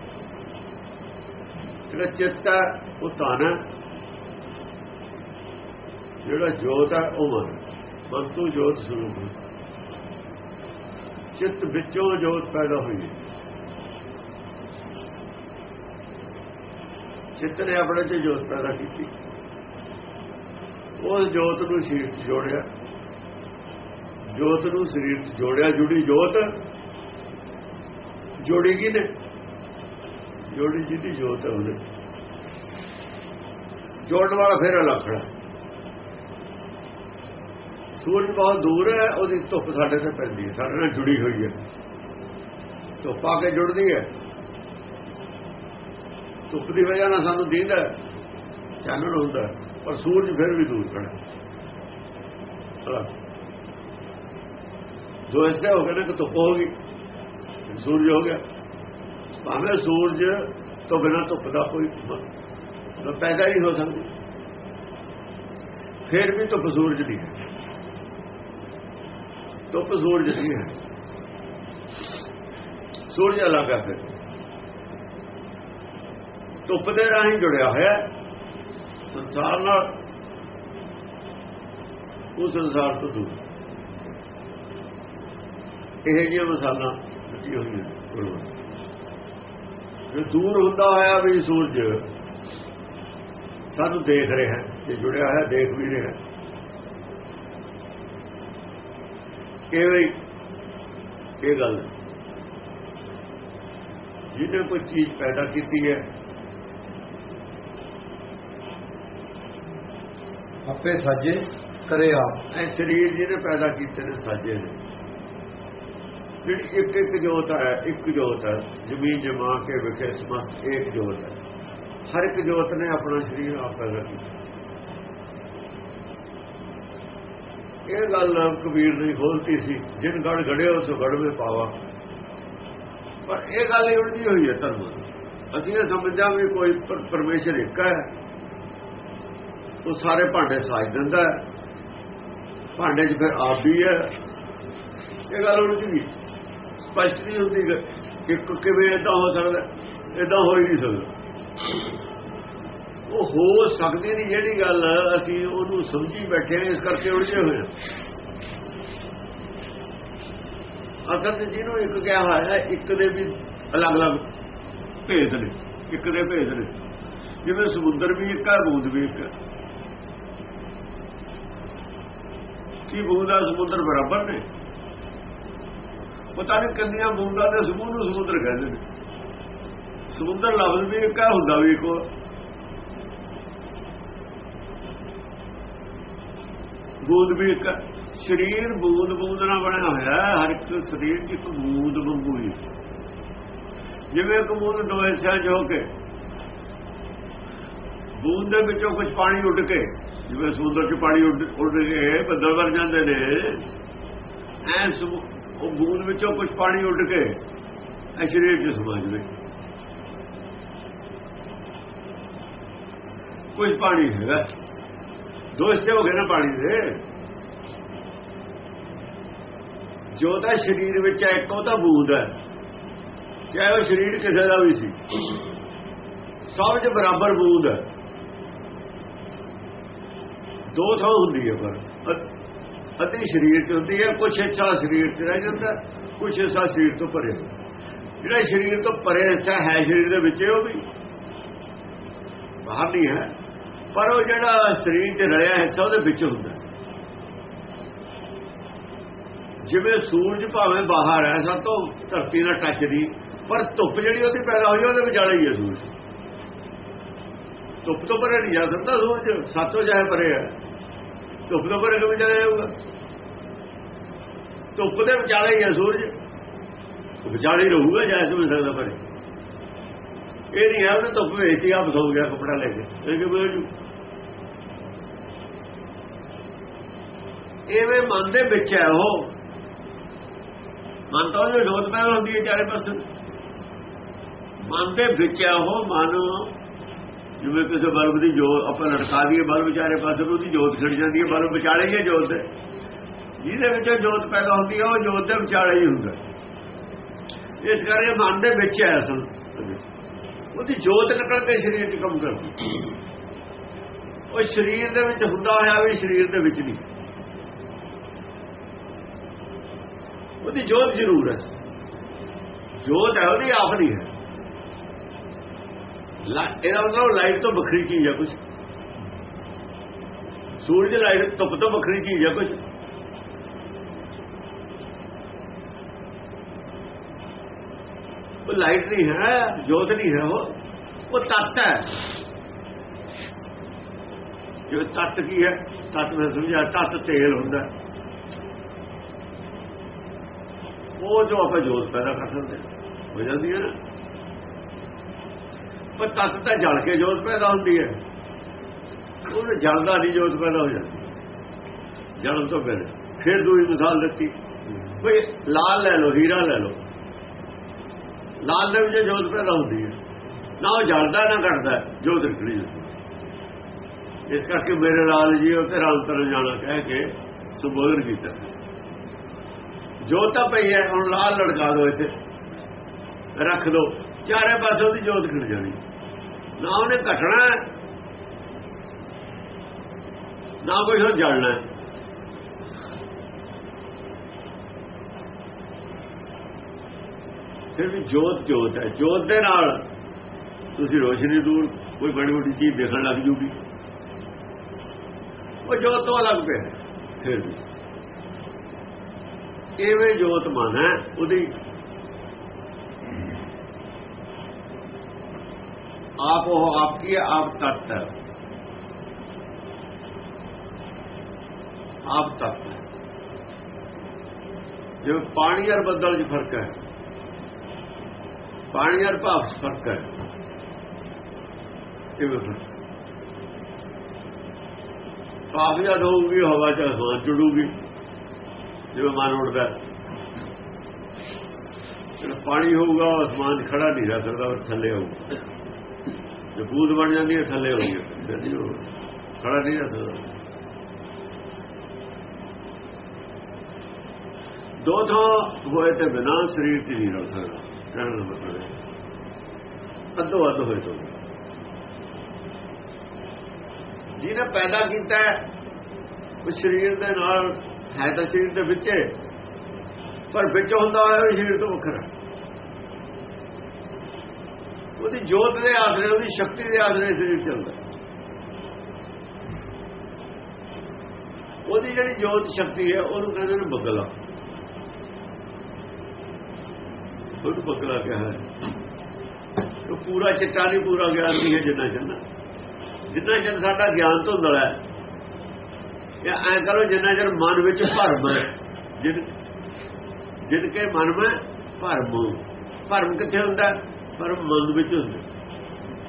S2: ਜਿਹੜਾ ਚਿੱਤ ਹੈ, ਉਹ ਧਨ ਹੈ। ਜਿਹੜਾ ਜੋਤ ਹੈ, ਉਹ ਮਨ ਹੈ। ਮਨ ਤੋਂ ਜੋਤ ਸਰੂਪ ਹੋਈ। ਚਿੱਤ ਵਿੱਚੋਂ ਜੋਤ ਪੈਦਾ ਹੋਈ ਹੈ। ਚਿੱਤ ਨੇ ਆਪਣੇ ਚ ਜੋਤ ਪੈਦਾ ਕੀਤੀ। ਉਸ ਜੋਤ ਨੂੰ ਸਰੀਰ 'ਚ ਜੋੜਿਆ। ਜੋਤ ਨੂੰ ਸਰੀਰ 'ਚ ਜੋੜਿਆ। ਜੁੜੀ ਜੋਤ। ਜੋੜੀ ਕੀ ਨੇ ਜੋੜੀ ਜਿਹਦੀ ਜੋਤ ਹੈ ਉਹਨੇ ਜੋੜਨ ਵਾਲਾ ਫੇਰ ਅਲੱਖੜਾ ਸੂਰਜ ਬਹੁਤ ਦੂਰ ਹੈ, ਉਹਦੀ ਧੁੱਪ ਸਾਡੇ ਤੇ ਪੈਂਦੀ ਹੈ। ਸਾਡੇ ਨਾਲ ਜੁੜੀ ਹੋਈ ਹੈ। ਧੁੱਪ ਆ ਕੇ ਜੁੜਦੀ ਹੈ। ਧੁੱਪ ਦੀ ਵਜ੍ਹਾ ਨਾਲ ਸਾਨੂੰ ਦੀਂਦਾ ਚਾਨਣ ਹੁੰਦਾ ਪਰ ਸੂਰਜ ਫਿਰ ਵੀ ਦੂਰ ਖੜਾ ਜੋ ਦੋ ਹਿੱਸੇ ਹੋ ਗਏ ਨਾ ਕਿ ਧੁੱਪ ਹੋ ਗਈ ਸੂਰਜ ਹੋ ਗਿਆ। ਭਾਵੇਂ ਸੂਰਜ ਤੋਂ ਬਿਨਾਂ ਧੁੱਪ ਦਾ ਕੋਈ ਮ- ਪੈਦਾ ਨਹੀਂ ਹੋ ਸਕਦੀ। ਫਿਰ ਵੀ ਧੁੱਪ ਸੂਰਜ ਦੀ ਹੈ। ਧੁੱਪ ਸੂਰਜ ਨਹੀਂ ਹੈ। ਸੂਰਜ ਅਲੱਗ ਹੈ ਫਿਰ। ਧੁੱਪ ਦੇ ਰਾਹੀਂ ਜੁੜਿਆ ਹੋਇਆ ਸੰਸਾਰ ਨਾਲ ਉਹ ਸੰਸਾਰ ਤੋਂ ਦੂਰ। ਇਹ ਜਿਹੀਆਂ ਮਸਾਲਾ ਲੱਗੀ ਹੋਈਆਂ ਜੇ ਦੂਰ ਹੁੰਦਾ ਹੋਇਆ ਵੀ ਸੂਰਜ ਸਾਨੂੰ ਦੇਖ ਰਿਹਾ ਤੇ ਜੁੜਿਆ ਹੋਇਆ ਦੇਖ ਵੀ ਰਿਹਾ ਹੈ। ਕਿਵੇਂ ਇਹ ਗੱਲ ਜਿਹਨੇ ਕੋਈ ਚੀਜ਼ ਪੈਦਾ ਕੀਤੀ ਹੈ
S1: ਆਪੇ ਸਾਜੇ ਕਰੇ ਆਪ।
S2: ਇਹ ਸਰੀਰ ਜਿਹਨੇ ਪੈਦਾ ਕੀਤੇ ਨੇ, ਸਾਜੇ ਨੇ। ਜਿਹੜੀ ਇੱਕ ਇੱਕ ਜੋਤ ਹੈ, ਇੱਕ ਜੋਤ ਹੈ। ਜ਼ਮੀਨ ਜਮਾ ਕੇ ਵਿਖੇ ਸਮਸਤ ਇੱਕ ਜੋਤ ਹੈ। ਹਰ ਇੱਕ ਜੋਤ ਨੇ ਆਪਣਾ ਸਰੀਰ ਆਪ ਪੈਦਾ ਕੀਤਾ। ਇਹ ਗੱਲ ਕਬੀਰ ਨੇ ਖੋਲਤੀ ਸੀ, ਜਿਨ ਗੜ ਘੜਿਓ, ਸੋ ਗੜਵੇ ਪਾਵਾ। ਪਰ ਇਹ ਗੱਲ ਹੀ ਉਲਝੀ ਹੋਈ ਹੈ ਧਰਮ ਅਸੀਂ ਇਹ ਸਮਝਿਆ ਵੀ ਕੋਈ ਪਰ- ਪਰਮੇਸ਼ਰ ਇੱਕ ਹੈ। ਉਹ ਸਾਰੇ ਭਾਂਡੇ ਸਾਜ ਦਿੰਦਾ ਭਾਂਡੇ 'ਚ ਫਿਰ ਆਪ ਵੀ ਹੈ। ਇਹ ਗੱਲ ਉਲਝ ਗਈ ਸਪਸ਼ਟ ਨਹੀਂ ਹੁੰਦੀ ਕਿ ਇੱਕ ਕਿਵੇਂ ਇਦਾਂ ਹੋ ਸਕਦਾ ਇਦਾਂ ਹੋ ਹੀ ਨਹੀਂ ਸਕਦਾ। ਉਹ ਹੋ ਸਕਦੀ ਨਹੀਂ ਜਿਹੜੀ ਗੱਲ ਅਸੀਂ ਉਹਨੂੰ ਸਮਝੀ ਬੈਠੇ ਹਾਂ, ਇਸ ਕਰਕੇ ਉਲਝੇ ਹੋਏ ਹਾਂ। ਅਸਲ ਤੇ ਜਿਹਨੂੰ ਇੱਕ ਕਿਹਾ ਹੋਇਆ ਇੱਕ ਦੇ ਵੀ ਅਲੱਗ-ਅਲੱਗ ਭੇਦ ਨੇ, ਇੱਕ ਦੇ ਭੇਦ ਨੇ। ਜਿਵੇਂ ਸਮੁੰਦਰ ਵੀ ਇੱਕ ਹੈ ਬੂੰਦ ਵੀ ਇੱਕ ਹੈ। ਕੀ ਬੂੰਦ ਦਾ ਸਮੁੰਦਰ ਬਰਾਬਰ ਨੇ? ਪਤਾ ਨਹੀਂ ਕਿੰਨੀਆਂ ਬੂੰਦਾਂ ਦੇ ਸਮੂਹ ਨੂੰ ਸਮੁੰਦਰ ਕਹਿੰਦੇ ਨੇ। ਸਮੁੰਦਰ ਲਫ਼ਜ਼ ਵੀ ਇੱਕ ਹੁੰਦਾ ਵੀ ਇੱਕੋ ਬੂੰਦ ਵੀ ਇੱਕ ਸਰੀਰ ਬੂੰਦ ਬੂੰਦ ਨਾਲ ਬਣਿਆ ਹੋਇਆ ਹਰ ਇੱਕ ਸਰੀਰ 'ਚ ਇੱਕ ਬੂੰਦ ਵਾਂਗੂ ਜਿਵੇਂ ਇੱਕ ਬੂੰਦ ਦੋ ਹਿੱਸਿਆਂ 'ਚ ਹੋ ਕੇ ਬੂੰਦ ਦੇ ਵਿੱਚੋਂ ਕੁਝ ਪਾਣੀ ਉੱਡ ਕੇ ਜਿਵੇਂ ਸਮੁੰਦਰ 'ਚ ਪਾਣੀ ਉੱਡ ਉੱਡ ਕੇ ਬੱਦਲ ਵਰ ਜਾਂਦੇ ਨੇ, ਐ ਉਹ ਬੂੰਦ ਵਿੱਚੋਂ ਕੁਝ ਪਾਣੀ ਉੱਡ ਕੇ ਐ ਸਰੀਰ 'ਚ ਸਮਾ ਜਵੇ ਕੁਝ ਪਾਣੀ ਹੈਗਾ। ਦੋ ਹਿੱਸੇ ਹੋ ਗਏ ਨਾ ਪਾਣੀ ਦੇ। ਜੋ ਤਾਂ ਸਰੀਰ ਵਿੱਚ ਹੈ, ਇੱਕੋ ਤਾਂ ਬੂੰਦ ਹੈ। ਚਾਹੇ ਉਹ ਸਰੀਰ ਕਿਸੇ ਦਾ ਵੀ ਸੀ। ਸਭ 'ਚ ਬਰਾਬਰ ਬੂੰਦ ਹੈ। ਦੋ ਥਾਂ ਹੁੰਦੀ ਹੈ ਪਰ ਅ- ਸਰੀਰ 'ਚ ਹੁੰਦੀ ਹੈ, ਕੁਛ ਹਿੱਸਾ ਸਰੀਰ 'ਚ ਰਹਿ ਜਾਂਦਾ, ਕੁਛ ਹਿੱਸਾ ਸਰੀਰ ਤੋਂ ਪਰੇ ਜਿਹੜਾ ਸਰੀਰ ਤੋਂ ਪਰੇ ਹਿੱਸਾ ਹੈ, ਸਰੀਰ ਦੇ ਵਿੱਚ ਉਹ ਵੀ। ਬਾਹਰ ਨਹੀਂ ਹੈ, ਪਰ ਉਹ ਜਿਹੜਾ ਸਰੀਰ 'ਚ ਰਲਿਆ ਹਿੱਸਾ ਉਹਦੇ ਵਿੱਚ ਹੁੰਦਾ। ਜਿਵੇਂ ਸੂਰਜ ਭਾਵੇਂ ਬਾਹਰ ਹੈ, ਸਭ ਤੋਂ ਧਰਤੀ ਨਾਲ ਟੱਚਦੀ ਪਰ ਧੁੱਪ ਜਿਹੜੀ ਉਹਦੀ ਪੈਦਾ ਹੋਈ ਉਹਦੇ ਵਿਚਾਲੇ ਹੀ ਹੈ ਸੂਰਜ। ਧੁੱਪ ਤੋਂ ਪਰੇ ਨਹੀਂ ਜਾ ਸਕਦਾ ਸੂਰਜ, ਸਾਤੋਂ ਜਾਏ ਪਰੇ ਹੈ। ਧੁੱਪ ਤੋਂ ਪਰੇ ਕਿਵੇਂ ਚਲਾ ਜਾਊਗਾ? ਧੁੱਪ ਦੇ ਵਿਚਾਲੇ ਹੀ ਹੈ ਸੂਰਜ। ਵਿਚਾਲੇ ਹੀ ਰਹੂਗਾ ਜਾਇ ਸਮਝ ਸਕਦਾ ਪਰੇ। ਇਹ ਨਹੀਂ ਹੈ ਉਹਨੇ ਧੁੱਪ ਵੇਚੀ ਆਪ ਸੌ ਗਿਆ ਕਪੜਾ ਲੈ ਕੇ। ਇਹ ਕਿਵੇਂ ਹੋ ਐਵੇਂ ਮਨ ਦੇ ਵਿੱਚ ਹੈ ਉਹ। ਮਨ ਤਾਂ ਉਹ ਜੋਤ ਪੈਦਾ ਹੁੰਦੀ ਹੈ ਚਾਰੇ ਪਾਸੇ। ਮਨ ਦੇ ਵਿੱਚ ਹੈ ਉਹ, ਮਨ ਜਿਵੇਂ ਕਿਸੇ ਬਲਬ ਦੀ ਜੋਤ, ਆਪਾਂ ਲਟਕਾ ਦਈਏ ਬਲਬ ਵਿਚਾਰੇ ਪਾਸੇ ਨੂੰ ਉਹਦੀ ਜੋਤ ਖਿੜ ਜਾਂਦੀ ਹੈ, ਬਲਬ ਵਿਚਾਲੇ ਹੀ ਹੈ ਜੋਤ ਦੇ। ਜਿਹਦੇ ਵਿੱਚ ਜੋਤ ਪੈਦਾ ਹੁੰਦੀ ਹੈ, ਉਹ ਜੋਤ ਦੇ ਵਿਚਾਲੇ ਹੀ ਹੁੰਦਾ ਇਸ ਕਰਕੇ ਮਨ ਦੇ ਵਿੱਚ ਹੈ ਅਸਲ। ਉਹਦੀ ਜੋਤ ਨਿਕਲ ਕੇ ਸਰੀਰ 'ਚ ਕੰਮ ਕਰਦੀ ਉਹ ਸਰੀਰ ਦੇ ਵਿੱਚ ਹੁੰਦਾ ਹੋਇਆ ਵੀ ਸਰੀਰ ਦੇ ਵਿੱਚ ਨਹੀਂ। ਉਹਦੀ ਜੋਤ ਜ਼ਰੂਰ ਹੈ। ਜੋਤ ਹੈ, ਉਹਦੀ ਆਪ ਹੈ। ਇਹਦਾ ਮਤਲਬ ਲਾਈਟ ਤੋਂ ਵੱਖਰੀ ਚੀਜ਼ ਹੈ ਕੁਝ ਸੂਰਜ ਲਾਈਟ ਧੁੱਪ ਤੋਂ ਵੱਖਰੀ ਚੀਜ਼ ਹੈ ਕੁਝ ਉਹ ਲਾਈਟ ਨਹੀਂ ਹੈ, ਜੋਤ ਨਹੀਂ ਹੈ ਉਹ। ਉਹ ਤੱਤ ਹੈ। ਜੋ ਤੱਤ ਕੀ ਹੈ, ਤੱਤ ਮੈਂ ਸਮਝਿਆ, ਤੱਤ ਤੇਲ ਹੁੰਦਾ। ਉਹ ਜੋ ਆਪਾਂ ਜੋਤ ਪੈਦਾ ਕਰ ਸਕਦੇ ਹੋ ਜਾਂਦੀ ਹੈ ਨਾ। ਪਰ ਤੱਤ ਤਾਂ ਜਲ ਕੇ ਜੋਤ ਪੈਦਾ ਹੁੰਦੀ ਹੈ। ਉਹ ਜਲਦਾ ਨਹੀਂ ਜੋਤ ਪੈਦਾ ਹੋ ਜਾਂਦੀ। ਜਲਨ ਤੋਂ ਫਿਰ ਫਿਰ ਦੂਜੀ ਮਿਸਾਲ ਦਿੱਤੀ। ਕੋਈ ਲਾਲ ਲੈ ਲਓ, ਹੀਰਾ ਲੈ ਲਓ। ਲਾਲ ਦੇ ਵਿੱਚ ਜੋਤ ਪੈਦਾ ਹੁੰਦੀ ਹੈ। ਨਾ ਉਹ ਜਲਦਾ, ਨਾ ਘਟਦਾ, ਜੋਤ ਨਿਕਲੀ ਇਸ ਕਰਕੇ ਮੇਰੇ ਲਾਲ ਜੀ ਉਹ ਤੇ ਰਾਮ ਤਰ ਜਾਣਾ ਕਹਿ ਕੇ ਸੰਬੋਧਨ ਕੀਤਾ। ਜੋਤ ਤਾਂ ਪਈ ਹੈ, ਹੁਣ ਲਾਲ ਲੜਕਾ ਦੋ ਇੱਥੇ। ਰੱਖ ਦੋ ਚਾਰੇ ਪਾਸੇ ਉਹਦੀ ਜੋਤ ਖਿੜ ਜਾਣੀ। ਨਾ ਉਹਨੇ ਘਟਣਾ ਨਾ ਕੋਈ ਉਹ ਜਲਣਾ ਫਿਰ ਵੀ ਜੋਤ ਜੋਤ ਹੈ। ਜੋਤ ਦੇ ਨਾਲ ਤੁਸੀਂ ਰੋਸ਼ਨੀ ਦੂਰ, ਕੋਈ ਬੜੀ ਵੱਡੀ ਚੀਜ਼ ਦੇਖਣ ਲੱਗ ਜੂਗੀ। ਉਹ ਜੋਤ ਤੋਂ ਅਲੱਗ ਪਿਆ ਫਿਰ ਵੀ। ਇਵੇਂ ਜੋਤ ਮਨ ਹੈ, ਉਹਦੀ ਆਪ ਉਹ ਆਪਕੀ ਆਪ ਤਤ ਹੈ ਆਪ ਤਤ ਹੈ ਜਿਵੇਂ ਪਾਣੀ ਔਰ ਬੱਦਲ 'ਚ ਫ਼ਰਕ ਹੈ ਪਾਣੀ ਔਰ ਭਾਵ 'ਚ ਫ਼ਰਕ ਹੈ ਕਿਵੇਂ ਫ਼ਰਕ ਭਾਫ ਜਦ ਹੋਊਗੀ ਹਵਾ ਚ ਅਸਮਾਨ ਜੁੜੂਗੀ ਜਿਵੇਂ ਮਨ ਉੱਡਦਾ ਜਦੋਂ ਪਾਣੀ ਹੋਊਗਾ ਉਹ ਅਸਮਾਨ 'ਚ ਖੜਾ ਨਹੀਂ ਰਹਿ ਸਕਦਾ ਉਹ ਥੱਲੇ ਹੋਊਗਾ ਜੇ ਬਣ ਜਾਂਦੀ ਹੈ ਥੱਲੇ ਹੋਊਗੀ ਫਿਰ ਉਹ ਖੜਾ ਨਹੀਂ ਰਹਿ ਸਕਦਾ। ਦੋ ਥਾਂ ਹੋਏ ਤੇ ਬਿਨਾਂ ਸਰੀਰ ਤੇ ਨਹੀਂ ਰਹਿ ਸਕਦਾ। ਕਹਿਣ ਦਾ ਮਤਲਬ ਹੈ ਅੱਧੋ ਅੱਧ ਹੋਏ ਤੋਂ ਜਿਹਨੇ ਪੈਦਾ ਕੀਤਾ ਹੈ, ਉਹ ਸਰੀਰ ਦੇ ਨਾਲ ਹੈ ਤਾਂ ਸਰੀਰ ਦੇ ਵਿੱਚ ਪਰ ਵਿੱਚ ਹੁੰਦਾ ਹੋਇਆ ਉਹ ਸਰੀਰ ਤੋਂ ਵੱਖਰਾ ਉਹਦੀ ਜੋਤ ਦੇ ਆਸਰੇ, ਉਹਦੀ ਸ਼ਕਤੀ ਦੇ ਆਸਰੇ ਸਰੀਰ ਚੱਲਦਾ। ਉਹਦੀ ਜਿਹੜੀ ਜੋਤ ਸ਼ਕਤੀ ਹੈ, ਉਹਨੂੰ ਕਹਿੰਦੇ ਨੇ ਬਗਲਾ। ਉਹਨੂੰ ਬਗਲਾ ਕਿਹਾ ਹੈ। ਉਹ ਪੂਰਾ ਚਿੱਟਾ ਨਹੀਂ, ਪੂਰਾ ਗਿਆਨ ਨਹੀਂ ਹੈ, ਜਿੰਨਾ ਜਿੰਨਾ ਜਿੰਨਾ ਚਿਰ ਸਾਡਾ ਗਿਆਨ ਧੁੰਦਲਾ ਹੈ। ਜਾਂ ਐ ਕਰੋ, ਜਿੰਨਾ ਚਿਰ ਮਨ ਵਿੱਚ ਭਰਮ ਹੈ। ਜਿਨ ਜਿਨ ਕੇ ਮਨ ਵਿੱਚ ਭਰਮ ਭਰਮ ਕਿੱਥੇ ਹੁੰਦਾ? ਹੈ? ਪਰ ਮਨ ਵਿੱਚ ਹੁੰਦਾ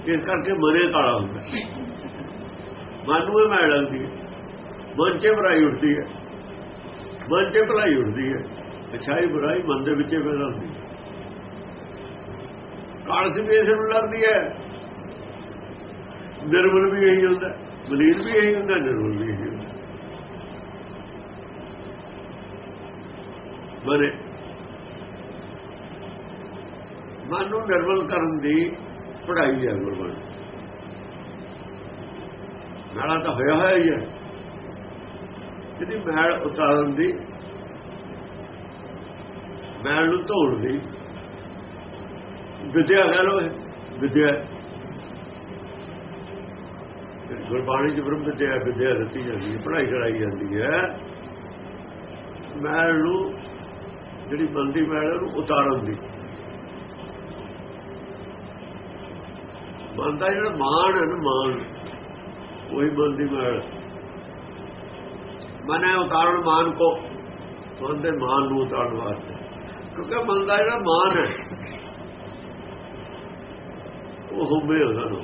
S2: ਇਸ ਕਰਕੇ ਮਨੇ ਕਾਲਾ ਹੁੰਦਾ। ਮਨ ਨੂੰ ਇਹ ਮੈਲ ਲੱਗਦੀ ਹੈ। ਮਨ 'ਚ ਬੁਰਾਈ ਉੱਠਦੀ ਹੈ। ਮਨ 'ਚ ਭਲਾਈ ਉੱਠਦੀ ਹੈ। ਅਛਾਈ ਬੁਰਾਈ ਮਨ ਦੇ ਵਿੱਚ ਪੈਦਾ ਹੁੰਦੀ ਹੈ। ਕਾਲਸ ਵੀ ਇਸ ਨੂੰ ਲੱਗਦੀ ਹੈ। ਨਿਰਮਲ ਵੀ ਇਹੀ ਹੁੰਦਾ। ਮਲੀਨ ਵੀ ਇਹੀ ਹੁੰਦਾ, ਨਿਰਮਲ ਵੀ ਇਹੀ ਹੁੰਦਾ। ਬਰੇ ਮਨ ਨੂੰ ਨਿਰਮਲ ਕਰਨ ਦੀ ਪੜ੍ਹਾਈ ਹੈ ਗੁਰਬਾਣੀ। ਨਾਲਾ ਤਾਂ ਹੋਇਆ ਹੋਇਆ ਹੀ ਹੈ। ਜਿਹਦੀ ਮੈਲ ਉਤਾਰਨ ਦੀ ਮੈਲ ਨੂੰ ਧੋਣ ਦੀ ਵਿਦਿਆ ਕਹਿ ਲੋ ਵਿਦਿਆ। ਗੁਰਬਾਣੀ ਚ ਬ੍ਰਹਮ ਵਿਦਿਆ ਵਿਦਿਆ ਦਿੱਤੀ ਜਾਂਦੀ ਹੈ ਪੜ੍ਹਾਈ ਕਰਾਈ ਜਾਂਦੀ ਹੈ। ਮੈਲ ਨੂੰ ਜਿਹੜੀ ਬੰਦੀ ਮੈਲ ਹੈ, ਉਹਨੂੰ ਉਤਾਰਨ ਦੀ। ਮਨ ਦਾ ਜਿਹੜਾ ਮਾਣ ਹੈ ਨਾ, ਮਾਣ। ਉਹੀ ਮਨ ਦੀ ਮੈਲ ਮਨ ਹੈ ਉਤਾਰਨ ਮਾਨ ਕੋ। ਮਨ ਦੇ ਮਾਨ ਨੂੰ ਉਤਾਰਨ ਵਾਸਤੇ। ਕਿਉਂਕਿ ਮਨ ਦਾ ਜਿਹੜਾ ਮਾਨ ਹੈ, ਉਹ ਹੁੰਬੇ ਉਹਨਾਂ ਨੂੰ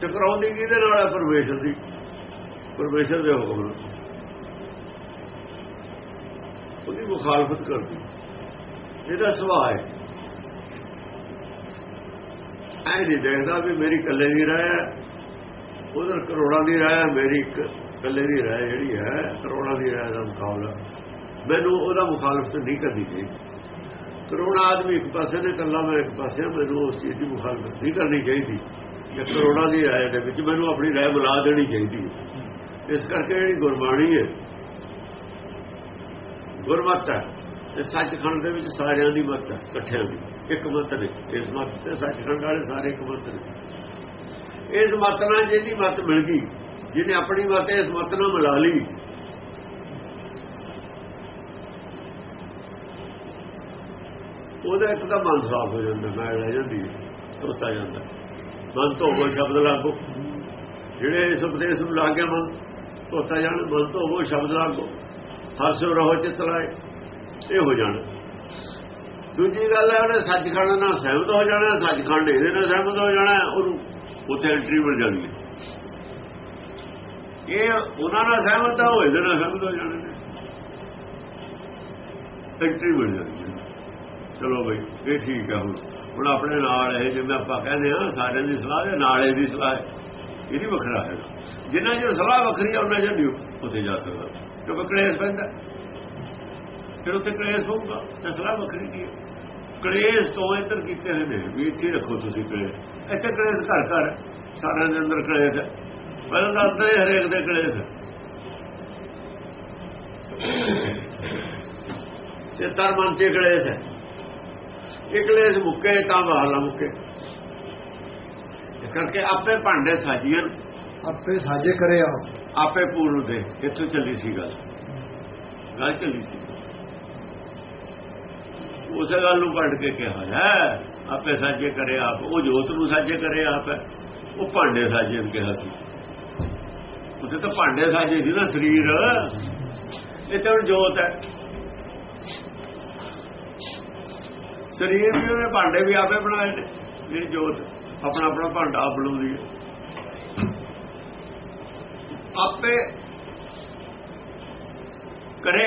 S2: ਟਕਰਾਉਂਦੀ ਕਿਹਦੇ ਨਾਲ ਹੈ? ਪਰਮੇਸ਼ਰ ਦੀ। ਪਰਮੇਸ਼ਰ ਦੇ ਹੁਕਮ ਨਾਲ। ਉਹਦੀ ਮੁਖਾਲਫਤ ਕਰਦੀ। ਇਹਦਾ ਸੁਭਾਅ ਹੈ। ਐ ਨਹੀਂ ਦੇਖਦਾ ਵੀ ਮੇਰੀ ਇਕੱਲੇ ਦੀ ਰਾਇ ਹੈ ਉਧਰ ਕਰੋੜਾਂ ਦੀ ਰਾਇ ਹੈ ਮੇਰੀ ਇਕੱਲੇ ਦੀ ਰਾਇ ਜਿਹੜੀ ਹੈ ਕਰੋੜਾਂ ਦੀ ਰਾਇ ਦਾ ਮੁਕਾਬਲਾ। ਮੈਨੂੰ ਉਹਦਾ ਮੁਖਾਲਫਤ ਨਹੀਂ ਕਰਨੀ ਚਾਹੀਦੀ ਕਰੋੜਾਂ ਆਦਮੀ ਇੱਕ ਪਾਸੇ ਨੇ ਇਕੱਲਾ ਮੈਂ ਇੱਕ ਪਾਸੇ ਹਾਂ, ਮੈਨੂੰ ਉਸ ਚੀਜ਼ ਦੀ ਮੁਖਾਲਫਤ ਨਹੀਂ ਕਰਨੀ ਚਾਹੀਦੀ। ਜੇ ਕਰੋੜਾਂ ਦੀ ਰਾਇ ਦੇ ਵਿੱਚ ਮੈਨੂੰ ਆਪਣੀ ਰਾਇ ਬੁਲਾ ਦੇਣੀ ਚਾਹੀਦੀ ਇਸ ਕਰਕੇ ਜਿਹੜੀ ਗੁਰਬਾਣੀ ਹੈ ਗੁਰਮਤ ਹੈ। ਤੇ ਸੱਚਖੰਡ ਦੇ ਵਿੱਚ ਸਾਰਿਆਂ ਦੀ ਮੱਤ ਹੈ ਇਕੱਠਿਆਂ ਦੀ। ਇੱਕ ਮੱਤ ਨੇ। ਇਸ ਮੱਤ ਤੇ ਸੱਚਖੰਡ ਵਾਲੇ ਸਾਰੇ ਇੱਕ ਮੱਤ ਨੇ। ਇਸ ਮੱਤ ਨਾਲ ਜਿਹਦੀ ਮੱਤ ਮਿਲ ਗਈ, ਜਿਹਨੇ ਆਪਣੀ ਮਤ ਇਸ ਮੱਤ ਨਾਲ ਮਿਲਾ ਲਈ, ਉਹਦਾ ਇੱਕ ਤਾਂ ਮਨ ਸਾਫ਼ ਹੋ ਜਾਂਦਾ ਮੈਂ ਰਹਿ ਜਾਂਦੀ ਹੈ ਧੋਤਾ ਜਾਂਦਾ। ਮਨ ਧੋਵੋ ਸ਼ਬਦ ਲਾਗੋ। ਜਿਹੜੇ ਇਸ ਉਪਦੇਸ਼ ਨੂੰ ਲਾਗਿਆ ਗਿਆ ਮਨ, ਧੋਤਾ ਜਾਣ, ਮਨ ਧੋਵੋ ਸ਼ਬਦ ਲਾਗੋ। ਹਰਸੋ ਰਹੋ ਚਿਤ ਲਾਏ। ਇਹ ਹੋ ਜਾਣਾ। ਦੂਜੀ ਗੱਲ ਹੈ, ਉਹਨੇ ਸੱਚਖੰਡ ਨਾਲ ਸਹਿਮਤ ਹੋ ਜਾਣਾ, ਸੱਚਖੰਡ ਇਹਦੇ ਨਾਲ ਸਹਿਮਤ ਹੋ ਜਾਣਾ, ਉਹਨੂੰ ਉੱਥੇ ਐਂਟਰੀ ਮਿਲ ਜਾਣੀ ਹੈ। ਇਹ ਉਹਨਾਂ ਨਾਲ ਸਹਿਮਤ ਆ, ਉਹ ਇਹਦੇ ਨਾਲ ਸਹਿਮਤ ਹੋ ਜਾਣਾ। ਐਂਟਰੀ ਮਿਲ ਜਾਣੀ ਹੈ। ਚਲੋ ਬਈ, ਇਹ ਠੀਕ ਆ ਹੁਣ। ਹੁਣ ਆਪਣੇ ਨਾਲ ਇਹ ਜਿਵੇਂ ਆਪਾਂ ਕਹਿੰਦੇ ਆ ਸਾਰਿਆਂ ਦੀ ਸਲਾਹ ਦੇ ਨਾਲ ਇਹਦੀ ਸਲਾਹ ਹੈ। ਇਹ ਨਹੀਂ ਵੱਖਰਾ ਹੈ। ਜਿੰਨਾ ਚਿਰ ਸਲਾਹ ਵੱਖਰੀ ਆ, ਉਹਨਾਂ ਚਿਰ ਨਹੀਂ ਉੱਥੇ ਜਾ ਸਕਦਾ। ਕਿਉਂਕਿ ਕਲੇਸ਼ ਪੈਂਦਾ। ਫਿਰ ਉੱਥੇ ਕਲੇਸ਼ ਹੋਊਗਾ। ਤੇ ਸਲਾਹ ਵੱਖਰੀ ਹੈ? ਕਲੇਸ਼ ਤੋਂ ਇੱਧਰ ਕੀਤੇ ਹੋਏ ਨੇ। ਵੀ ਇੱਥੇ ਰੱਖੋ ਤੁਸੀਂ ਕਲੇਸ਼। ਇੱਥੇ ਕਲੇਸ਼ ਘਰ ਘਰ। ਸਾਰਿਆਂ ਦੇ ਅੰਦਰ ਕਲੇਸ਼ ਹੈ। ਪਹਿਲਾਂ ਤਾਂ ਅੰਦਰ ਹਰੇਕ ਦੇ ਕਲੇਸ਼ ਹੈ। ਤੇ ਤਰ ਮਨ ਤੇ ਕਲੇਸ਼ ਹੈ। ਇਹ ਕਲੇਸ਼ ਮੁੱਕੇ ਤਾਂ ਬਾਹਲਾ ਮੁੱਕੇ। ਇਸ ਕਰਕੇ ਆਪੇ ਭਾਂਡੇ ਸਾਜੀਆਂ
S1: ਆਪੇ ਸਾਜੇ ਕਰੇ ਆਪ
S2: ਆਪੇ ਪੂਰਨ ਦੇ। ਇੱਥੋਂ ਚੱਲੀ ਸੀ ਗੱਲ। ਗੱਲ ਚੱਲੀ ਸੀ। ਉਸੇ ਗੱਲ ਨੂੰ ਕੱਢ ਕੇ ਕਿਹਾ ਹੈ ਆਪੇ ਸਾਜੇ ਕਰੇ ਆਪ ਉਹ ਜੋਤ ਨੂੰ ਸਾਜੇ ਕਰੇ ਆਪ ਹੈ ਉਹ ਭਾਂਡੇ ਸਾਜੇ ਨੂੰ ਕਿਹਾ ਸੀ। ਉਸੇ ਤਾਂ ਭਾਂਡੇ ਸਾਜੇ ਸੀ ਨਾ ਸਰੀਰ। ਇਹ ਤਾਂ ਹੁਣ ਜੋਤ ਹੈ। ਸਰੀਰ ਵੀ ਉਹਨੇ ਭਾਂਡੇ ਵੀ ਆਪੇ ਬਣਾਏ ਨੇ ਜਿਹੜੀ ਜੋਤ ਆਪਣਾ ਆਪਣਾ ਭਾਂਡਾ ਆਪ ਬਣਾਉਂਦੀ ਹੈ। ਆਪੇ ਕਰੇ।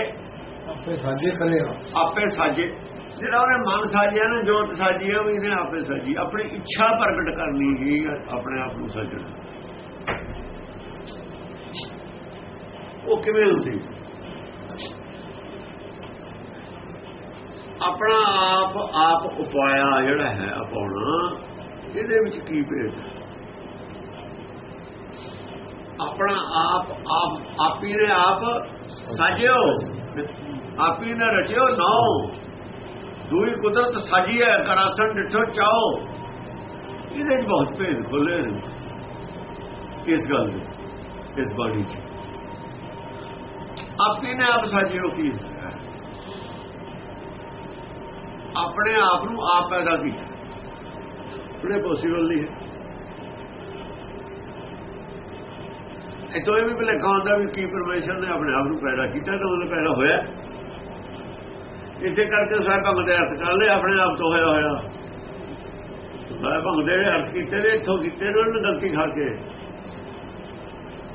S1: ਆਪੇ ਸਾਜੇ ਕਰੇ। ਆਪੇ
S2: ਸਾਜੇ ਜਿਹੜਾ ਉਹਨੇ ਮਨ ਸਾਜਿਆ ਨਾ ਜੋਤ ਸਾਜੀ ਆ ਵੀ ਇਹਨੇ ਆਪੇ ਸਾਜੀ। ਆਪਣੀ ਇੱਛਾ ਪ੍ਰਗਟ ਕਰਨੀ ਹੀ ਆਪਣੇ ਆਪ ਨੂੰ ਸਾਜਣਾ। ਉਹ ਕਿਵੇਂ ਹੁੰਦੀ? ਆਪਣਾ ਆਪ ਆਪ ਉਪਾਇਆ ਜਿਹੜਾ ਹੈ ਅਪਾਉਣਾ, ਇਹਦੇ ਵਿੱਚ ਕੀ ਭੇਦ ਆਪਣਾ ਆਪ ਆਪ, ਆਪੀ ਨੇ ਆਪ ਸਾਜਿਓ, ਆਪੀ ਨੇ ਰਚਿਓ ਨਾਉ ਦੂਈ ਕੁਦਰਤ ਸਾਜੀ ਹੈ ਕਰਾਸਨ ਡਿਠੋ ਚਾਓ ਇਹਦੇ ਵਿੱਚ ਬਹੁਤ ਭੇਦ ਖੋਲੇ ਨੇ। ਇਸ ਗੱਲ ਦੇ, ਇਸ ਬਾਣੀ 'ਚ। ਆਪੀ ਨੇ ਆਪ ਸਾਜਿਓ ਕੀ? ਆਪਣੇ ਆਪ ਨੂੰ ਆਪ ਪੈਦਾ ਕੀਤਾ। ਉਹਨੇ ਪੋਸੀਬਲ ਨਹੀਂ ਹੈ। ਇਤੋਂ ਇਹ ਵੀ ਭਲੇਖਾ ਹੁੰਦਾ ਵੀ ਕੀ ਪਰਮੇਸ਼ਰ ਨੇ ਆਪਣੇ ਆਪ ਨੂੰ ਪੈਦਾ ਕੀਤਾ, ਤਾਂ ਉਹਨੇ ਪੈਦਾ ਹੋਇਆ। ਇਸੇ ਕਰਕੇ ਸਾਹਿਬ ਭਗਤ ਦੇ ਅਰਥ ਕਰ ਲਏ ਆਪਣੇ ਆਪ ਤੋਂ ਹੋਇਆ ਹੋਇਆ। ਸਾਹਿਬ ਭੰਗ ਦੇ ਅਰਥ ਕੀਤੇ ਨੇ, ਇੱਥੋਂ ਕੀਤੇ ਨੇ, ਉਹਨਾਂ ਨੇ ਗਲਤੀ ਖਾ ਕੇ।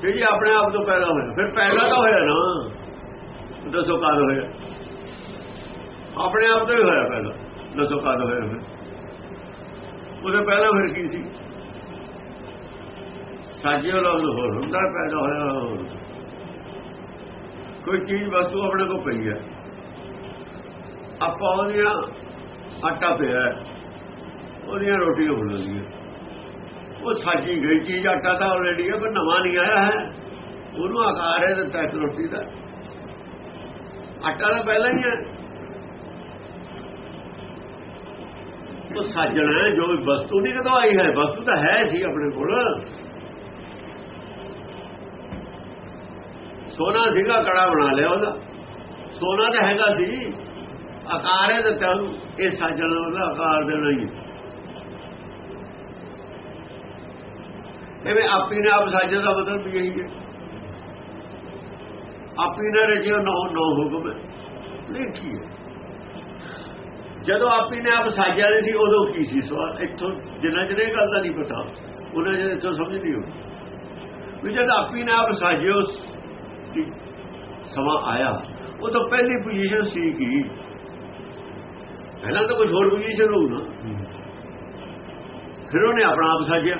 S2: ਜਿਹੜੀ ਆਪਣੇ ਆਪ ਤੋਂ ਪੈਦਾ ਹੋਇਆ। ਫਿਰ ਪੈਦਾ ਤਾਂ ਹੋਇਆ ਨਾ। ਦੱਸੋ ਕਦ ਹੋਇਆ। ਆਪਣੇ ਆਪ ਤੋਂ ਹੀ ਹੋਇਆ ਪੈਦਾ ਦੱਸੋ ਕਦ ਹੋਇਆ ਫਿਰ। ਉਹਦੇ ਪਹਿਲਾਂ ਫਿਰ ਕੀ ਸੀ? ਸਾਜਿਓ ਲਫ਼ਜ਼ ਹੋਰ ਹੁੰਦਾ, ਪੈਦਾ ਹੋਇਆ ਕੋਈ ਚੀਜ਼, ਵਸਤੂ ਆਪਣੇ ਕੋਲ ਪਈ ਹੈ। ਆਪਾਂ ਉਹਦੀਆਂ ਆਟਾ ਪਿਆ ਉਹਦੀਆਂ ਰੋਟੀਆਂ ਬਣਾਉਂਦੀਆਂ ਉਹ ਸਾਜੀ ਗਈ ਚੀਜ਼ ਆਟਾ ਤਾਂ ਆਲਰੇਡੀ ਹੈ, ਪਰ ਨਵਾਂ ਨਹੀਂ ਆਇਆ ਹੈ। ਉਹਨੂੰ ਆਕਾਰ ਹੈ ਦਿੱਤਾ ਇੱਕ ਰੋਟੀ ਦਾ। ਆਟਾ ਤਾਂ ਪਹਿਲਾਂ ਹੀ ਹੈ। ਉਹ ਸਾਜਣਾ ਹੈ, ਜੋ ਵਸਤੂ ਨਹੀਂ ਕਦੋਂ ਆਈ ਹੈ। ਵਸਤੂ ਤਾਂ ਹੈ ਸੀ ਆਪਣੇ ਕੋਲ। ਸੋਨਾ ਸੀਗਾ, ਕੜਾ ਬਣਾ ਲਿਆ ਉਹਦਾ। ਸੋਨਾ ਤਾਂ ਹੈਗਾ ਸੀ। ਆਕਾਰ ਹੈ ਦਿੱਤਾ ਉਹਨੂੰ ਇਹ ਸਾਜਣ ਉਹਦਾ ਆਕਾਰ ਦੇਣਾ ਹੀ ਹੈ। ਐਵੇਂ ਆਪੀ ਨੇ ਆਪ ਸਾਜਣ ਦਾ ਮਤਲਬ ਵੀ ਇਹੀ ਹੈ। ਆਪੀ ਨੇ ਰਚਿਓ ਨੋ ਨੋ ਹੁਕਮ ਨਹੀਂ ਕੀ ਹੈ। ਜਦੋਂ ਆਪੀ ਨੇ ਆਪ ਸਾਜਿਆ ਨਹੀਂ ਸੀ, ਉਦੋਂ ਕੀ ਸੀ ਸਵਾਲ? ਇੱਥੋਂ ਜਿੰਨਾ ਚਿਰ ਇਹ ਗੱਲ ਦਾ ਨਹੀਂ ਪਤਾ ਉਹਨਾਂ ਜਿਹੜੇ ਇੱਥੋਂ ਸਮਝ ਨਹੀਂ ਹੋ ਵੀ ਜਦ ਆਪੀ ਨੇ ਆਪ ਸਾਜਿਓ ਸਮਾਂ ਆਇਆ ਉਹ ਤਾਂ ਪਹਿਲੀ ਪੋਜੀਸ਼ਨ ਸੀ ਕੀ? ਪਹਿਲਾਂ ਤਾਂ ਕੁਝ ਹੋਰ ਪੋਜੀਸ਼ਨ ਹੋਊ ਨਾ। ਫਿਰ ਉਹਨੇ ਆਪਣਾ ਆਪ ਸਾਜਿਆ।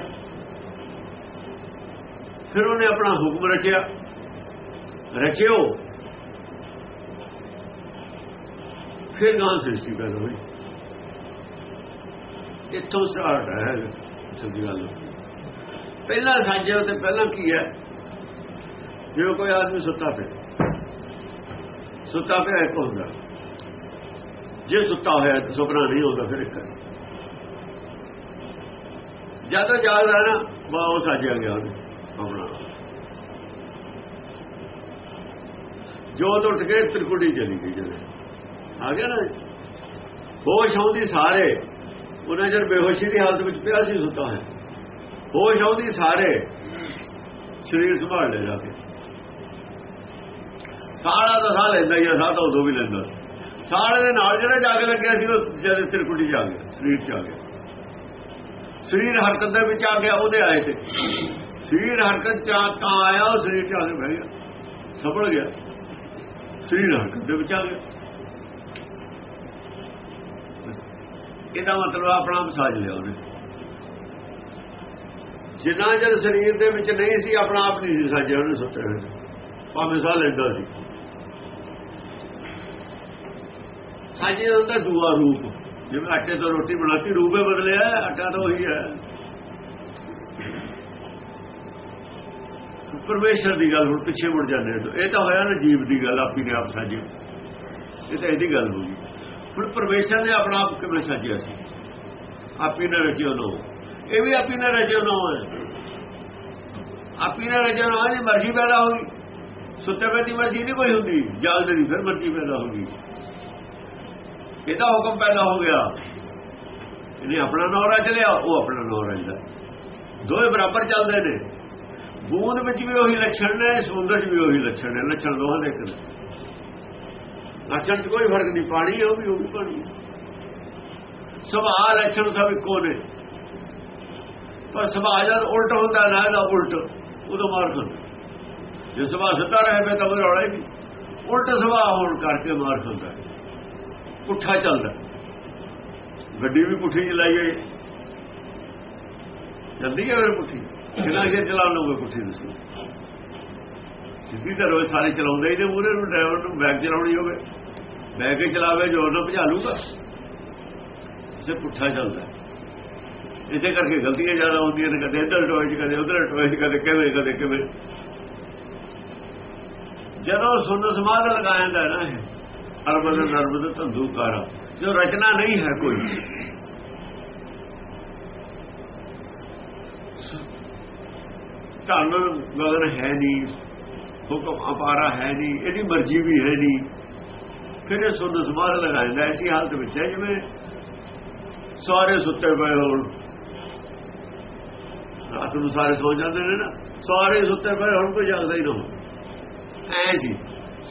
S2: ਫਿਰ ਉਹਨੇ ਆਪਣਾ ਹੁਕਮ ਰਚਿਆ। ਰਚਿਓ। ਫਿਰ ਗਾਂ ਸ੍ਰਿਸ਼ਟੀ ਪੈਦਾ ਹੋਈ। ਇੱਥੋਂ ਸਟਾਰਟ ਹੈ ਸੱਚੀ ਗੱਲ। ਪਹਿਲਾਂ ਸਾਜਿਆ ਤੇ ਪਹਿਲਾਂ ਕੀ ਹੈ? ਜੇ ਕੋਈ ਆਦਮੀ ਸੁੱਤਾ ਪਿਆ। ਸੁੱਤਾ ਪਿਆ ਇੱਕ ਹੁੰਦਾ। ਜੇ ਸੁੱਤਾ ਹੋਇਆ, ਸੁਪਨਾ ਨਹੀਂ ਹੁੰਦਾ ਫਿਰ ਇੱਕ। ਜਦੋਂ ਜਾਗਦਾ ਨਾ ਬਾ ਉਹ ਸਾਜਿਆ ਗਿਆ ਉਹਨੇ ਆਪਣਾ ਜੋਤ ਉੱਠ ਕੇ ਤ੍ਰਿਕੁਟੀ ਚਲੀ ਗਈ ਜਦੋਂ। ਆ ਗਿਆ ਨਾ? ਹੋਸ਼ ਆਉਂਦੀ ਸਾਰੇ। ਉਹਨਾਂ ਜਦ ਬੇਹੋਸ਼ੀ ਦੀ ਹਾਲਤ ਵਿੱਚ ਪਿਆ ਸੀ ਸੁੱਤਾ ਹੈ ਹੋਸ਼ ਆਉਂਦੀ ਸਾਰੇ। ਸਰੀਰ ਸੰਭਾਲ ਲੈ ਜਾ ਕੇ। ਸਾਰਾ ਦਾ ਸਾਹ ਲੈਂਦਾ ਹੀ ਆ ਸਾਹ ਤਾਂ ਉਦੋਂ ਵੀ ਲੈਂਦਾ ਸੀ। ਸਾਹ ਦੇ ਨਾਲ ਜਿਹੜਾ ਜਾ ਕੇ ਲੱਗਿਆ ਸੀ, ਉਹ ਜਦ ਤ੍ਰਿਕੁਟੀ ਜਾ ਗਿਆ, ਸਰੀਰ ਚ ਆ ਗਿਆ। ਸਰੀਰ ਹਰਕਤ ਦੇ ਵਿੱਚ ਆ ਗਿਆ, ਉਹਦੇ ਆਏ ਤੇ। ਸਰੀਰ ਹਰਕਤ ਚ ਤਾਂ ਆਇਆ, ਉਹ ਸਰੀਰ ਚ ਆ ਕੇ ਬਹਿ ਗਿਆ ਸਫਲ ਗਿਆ। ਸਰੀਰ ਹਰਕਤ ਦੇ ਵਿੱਚ ਆ ਗਿਆ। ਇਹਦਾ ਮਤਲਬ ਆਪਣਾ ਮਸਾਜ ਲਿਆ ਉਹਨੇ। ਜਿੰਨਾ ਜਦ ਸਰੀਰ ਦੇ ਵਿੱਚ ਨਹੀਂ ਸੀ, ਆਪਣਾ ਆਪ ਨਹੀਂ ਸੀ ਸਾਜਿਆ, ਉਹਨੇ ਸੁੱਤੇ ਹੋਏ ਭਾਵੇਂ ਸਾਹ ਲੈਂਦਾ ਸੀ। ਸਾਜੇ ਦਾ ਹੁੰਦਾ ਦੂਆ ਰੂਪ। ਜਿਵੇਂ ਆਟੇ ਤੋਂ ਰੋਟੀ ਬਣਾਤੀ, ਰੂਪ ਹੀ ਬਦਲਿਆ, ਆਟਾ ਤਾਂ ਉਹੀ ਹੈ। ਪਰਮੇਸ਼ਰ ਦੀ ਗੱਲ ਹੁਣ ਪਿੱਛੇ ਮੁੜ ਜਾਂਦੇ ਇਹ ਤਾਂ ਹੋਇਆ ਨਾ ਜੀਵ ਦੀ ਗੱਲ, ਆਪੀ ਨੇ ਆਪ ਸਾਜੇ ਇਹ ਤਾਂ ਇਹਦੀ ਗੱਲ ਹੋ ਗਈ। ਹੁਣ ਪਰਮੇਸ਼ਰ ਨੇ ਆਪਣਾ ਆਪ ਕਿਵੇਂ ਸਾਜਿਆ ਸੀ? ਆਪੀ ਨੇ ਰਚਿਓ ਨੋ ਇਹ ਵੀ ਆਪੀ ਨੇ ਰਚਿਓ ਨੋ ਹੈ ਆਪੀ ਨੇ ਰਚਿਓ ਨੋ ਦੀ ਮਰਜ਼ੀ ਪੈਦਾ ਹੋ ਗਈ। ਸੁੱਤੇ ਪਏ ਦੀ ਮਰਜ਼ੀ ਨਹੀਂ ਕੋਈ ਹੁੰਦੀ। ਜਾਗਦੇ ਦੀ ਫਿਰ ਮਰਜ਼ੀ ਪੈਦਾ ਹੋ ਗਈ। ਇਹਦਾ ਹੁਕਮ ਪੈਦਾ ਹੋ ਗਿਆ? ਇਹਨੇ ਆਪਣਾ ਨੌਰਾ ਚਲਿਆ, ਉਹ ਆਪਣਾ ਨੌ ਚਲਿਆ। ਦੋਵੇਂ ਬਰਾਬਰ ਚੱਲਦੇ ਨੇ। ਬੂੰਦ ਵਿੱਚ ਵੀ ਉਹੀ ਲੱਛਣ ਨੇ, ਸਮੁੰਦਰ 'ਚ ਵੀ ਉਹੀ ਲੱਛਣ ਨੇ, ਲੱਛਣ ਦੋਹਾਂ ਦੇ ਇੱਕ ਨੇ। ਲੱਛਣ 'ਚ ਕੋਈ ਫ਼ਰਕ ਨਹੀਂ, ਪਾਣੀ ਉਹ ਵੀ ਉਹ ਪਾਣੀ। ਸੁਭਾਅ ਲੱਛਣ ਸਭ ਇੱਕੋ ਨੇ। ਪਰ ਸੁਭਾਅ ਜਦ ਉਲਟ ਹੁੰਦਾ, ਨਾ ਇਹਦਾ ਉਲਟ ਉਦੋਂ ਮਾਰ ਕਰ ਜੇ ਸੁਭਾਅ ਸਿੱਧਾ ਰਹੇ ਫੇ ਤਾਂ ਉਹ ਰੌਲਾ ਹੀ ਨਹੀਂ। ਉਲਟ ਸੁਭਾਅ ਹੋਣ ਕਰਕੇ ਮਾਰ ਖਾਂਦਾ ਹੈ। ਪੁੱਠਾ ਚੱਲਦਾ। ਗੱਡੀ ਵੀ ਪੁੱਠੀ ਚਲਾਈ ਹੋਈ। ਹੈ। ਚੱਲਦੀ ਹੈ ਉਹ ਪੁੱਠੀ? ਕਿੰਨਾ ਚਿਰ ਚਲਾ ਲਓਗੇ ਪੁੱਠੀ ਤੁਸੀਂ ਸਿੱਧੀ ਤਾਂ ਰੋਜ਼ ਸਾਰੇ ਚਲਾਉਂਦੇ ਹੀ ਨੇ ਮੂਰੇ ਨੂੰ ਡਰਾਈਵਰ ਨੂੰ ਬੈਕ ਚਲਾਉਣੀ ਹੋਵੇ। ਬੈਕ ਕੇ ਚਲਾਵੇ, ਜੋਰ ਨਾਲ ਭਜਾ ਲੂਗਾ ਸੇ ਪੁੱਠਾ ਚੱਲਦਾ। ਇਹਦੇ ਕਰਕੇ ਗਲਤੀਆਂ ਜ਼ਿਆਦਾ ਹੁੰਦੀਆਂ ਨੇ, ਕਦੇ ਇੱਧਰ ਟੋਇਚ ਕਦੇ ਉਧਰ ਟੋਇਚ ਕਦੇ ਕਿਵੇਂ ਕਦੇ ਕਿਵੇਂ। ਜਦੋਂ ਸੁਣ ਸਮਾਧ ਲਗਾਇਆ ਨਾ ਇਹ ਅਰਬਦ ਨਰਬਦ ਤੰਦੂਕਾਰਾ ਜੋ ਰਚਨਾ ਨਹੀਂ ਹੈ ਕੋਈ। ਧਨ ਗਗਨ ਹੈ ਨਹੀਂ, ਹੁਕਮ ਅਪਾਰਾ ਹੈ ਨਹੀਂ, ਇਹਦੀ ਮਰਜ਼ੀ ਵੀ ਹੈ ਨਹੀਂ। ਫਿਰ ਇਹ ਸੁਣ ਸਮਾਧ ਲਗਾਉਂਦਾ ਐਸੀ ਹਾਲਤ ਵਿੱਚ ਹੈ ਜਿਵੇਂ ਸਾਰੇ ਸੁੱਤੇ ਪਏ ਹੋਣ। ਰਾਤ ਨੂੰ ਸਾਰੇ ਸੌ ਜਾਂਦੇ ਨੇ ਨਾ। ਸਾਰੇ ਸੁੱਤੇ ਪਏ ਹੁਣ, ਕੋਈ ਜਾਗਦਾ ਹੀ ਨਾ ਹੋ ਐ ਜੀ।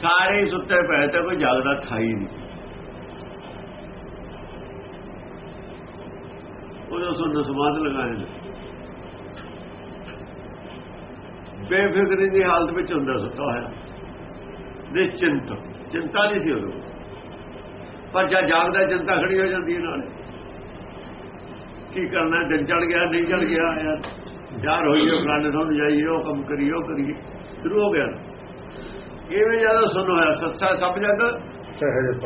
S2: ਸਾਰੇ ਹੀ ਸੁੱਤੇ ਪਏ ਤੇ ਕੋਈ ਜਾਗਦਾ ਥਾਈ ਨਹੀਂ। ਉਹਦਾ ਸੁਣ ਸਮਾਧ ਲਗਾਏ ਨੇ। ਬੇਫਿਕਰੀ ਦੀ ਹਾਲਤ ਵਿੱਚ ਹੁੰਦਾ ਸੁੱਤਾ ਹੋਇਆ। ਨਿਸ਼ਚਿੰਤ। ਚਿੰਤਾ ਨਹੀਂ ਸੀ ਉਦੋਂ। ਪਰ ਜਦ ਜਾਗਦਾ ਚਿੰਤਾ ਖੜੀ ਹੋ ਜਾਂਦੀ ਹੈ ਨਾਲ। ਕੀ ਕਰਨਾ ਦਿਨ ਚੜ ਗਿਆ, ਨਹੀਂ ਚੜ ਗਿਆ ਯਾਰ ਯਾਰ ਹੋਈਏ ਗੱਲ ਤੋਂ ਜਾਈਏ, ਉਹ ਕੰਮ ਕਰੀਏ, ਉਹ ਕਰੀਏ। ਸ਼ੁਰੂ ਹੋ ਗਿਆ। ਇਵੇਂ ਜਦੋਂ ਸੁਣ ਹੋਇਆ ਸੱਚਾ ਸਭ ਜਗ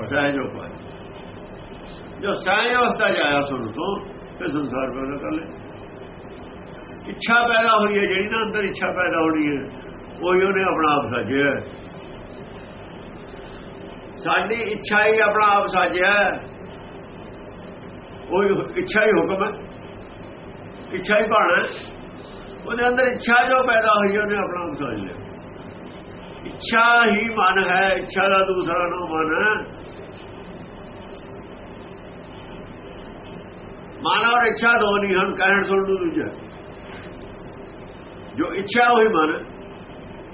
S1: ਸਹਿਜ
S2: ਹੋ ਜੋ ਸਹਿਜ ਅਵਸਥਾ ਜਾਇਆ ਸੁਣ ਤੋਂ ਤੇ ਸੰਸਾਰ ਪੈਦਾ ਕਰ ਲੈ ਇੱਛਾ ਪੈਦਾ ਹੋਈ ਹੈ ਜਿਹੜੀ ਨਾ ਅੰਦਰ ਇੱਛਾ ਪੈਦਾ ਹੋਣੀ ਹੈ ਉਹੀ ਉਹਨੇ ਆਪਣਾ ਆਪ ਸਾਜਿਆ। ਸਾਡੀ ਇੱਛਾ ਹੀ ਆਪਣਾ ਆਪ ਸਾਜਿਆ। ਉਹੀ ਇੱਛਾ ਹੀ ਹੁਕਮ ਹੈ। ਇੱਛਾ ਹੀ ਬਾਣਾ ਉਹਦੇ ਅੰਦਰ ਇੱਛਾ ਜੋ ਪੈਦਾ ਹੋਈ ਉਹਨੇ ਆਪਣਾ ਆਪ ਸਾਜ ਲਿਆ। ਇੱਛਾ ਹੀ ਮਨ ਹੈ, ਇੱਛਾ ਦਾ ਦੂਸਰਾ ਨਾਮ ਮਨ। ਹੈ ਮਨ ਔਰ ਇੱਛਾ ਦੋ ਨਹੀਂ ਹਨ, ਕਹਿਣ ਸੁਣ ਨੂੰ ਦੂਜਾ। ਜੋ ਇੱਛਾ ਹੋਈ ਮਨ,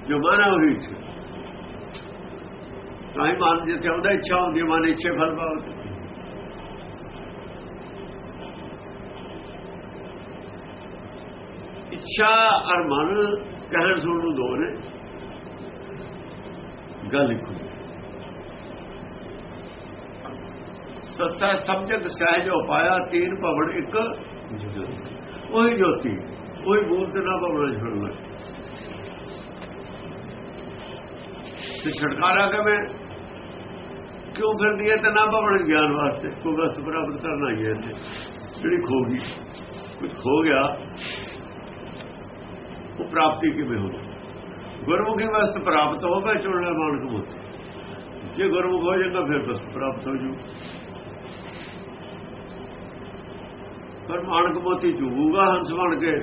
S2: ਜੋ ਮਨ ਹੈ ਉਹੀ ਇੱਛਾ। ਤਾਂ ਹੀ ਮਨ ਜਿੱਥੇ ਆਉਂਦਾ ਇੱਛਾ ਹੁੰਦੀ ਮਨ ਇੱਛੇ ਫਲ ਪਾਉਂਦਾ ਇੱਛਾ ਔਰ ਮਨ, ਕਹਿਣ ਸੁਣਨ ਨੂੰ ਦੋ ਨੇ। ਗੱਲ ਇੱਕੋ ਹੀ। ਸੱਚਾ ਸਮਝਕ ਸਹਿਜ ਉਪਾਇਆ ਤੀਨ ਭਵਨ ਇੱਕ ਉਹੀ ਜੋਤੀ ਕੋਈ ਤੇ ਨਾ ਭਵਨ ਛੜਨਾ ਤੇ ਛਟਕਾਰਾ ਕਿਵੇਂ ਕਿਉਂ ਫਿਰਦੀ ਹੈ ਤੇ ਨਾ ਭਵਨ ਗਿਆਨ ਵਾਸਤੇ? ਕੋਈ ਵਸਤ ਬਰਾਬਰ ਕਰਨਾ ਹੀ ਹੈ ਇੱਥੇ। ਜਿਹੜੀ ਖੋ ਗਈ ਕੁਝ ਖੋ ਗਿਆ, ਉਹ ਪ੍ਰਾਪਤੀ ਕਿਵੇਂ ਹੋਵੇ ਗੁਰਮੁਖੀ ਵਸਤ ਪ੍ਰਾਪਤ ਹੋਵੇ ਚੁਣਨਾ ਮਾਨਕ ਮੋਤੀ ਜੇ ਗੁਰਮੁਖ ਹੋ ਜਾਂਦਾ ਫਿਰ ਵਸਤ ਪ੍ਰਾਪਤ ਹੋ ਜੂ ਪਰ ਮਾਨਕ ਮੋਤੀ ਚੁਗੂਗਾ, ਹੰਸ ਬਣ ਕੇ,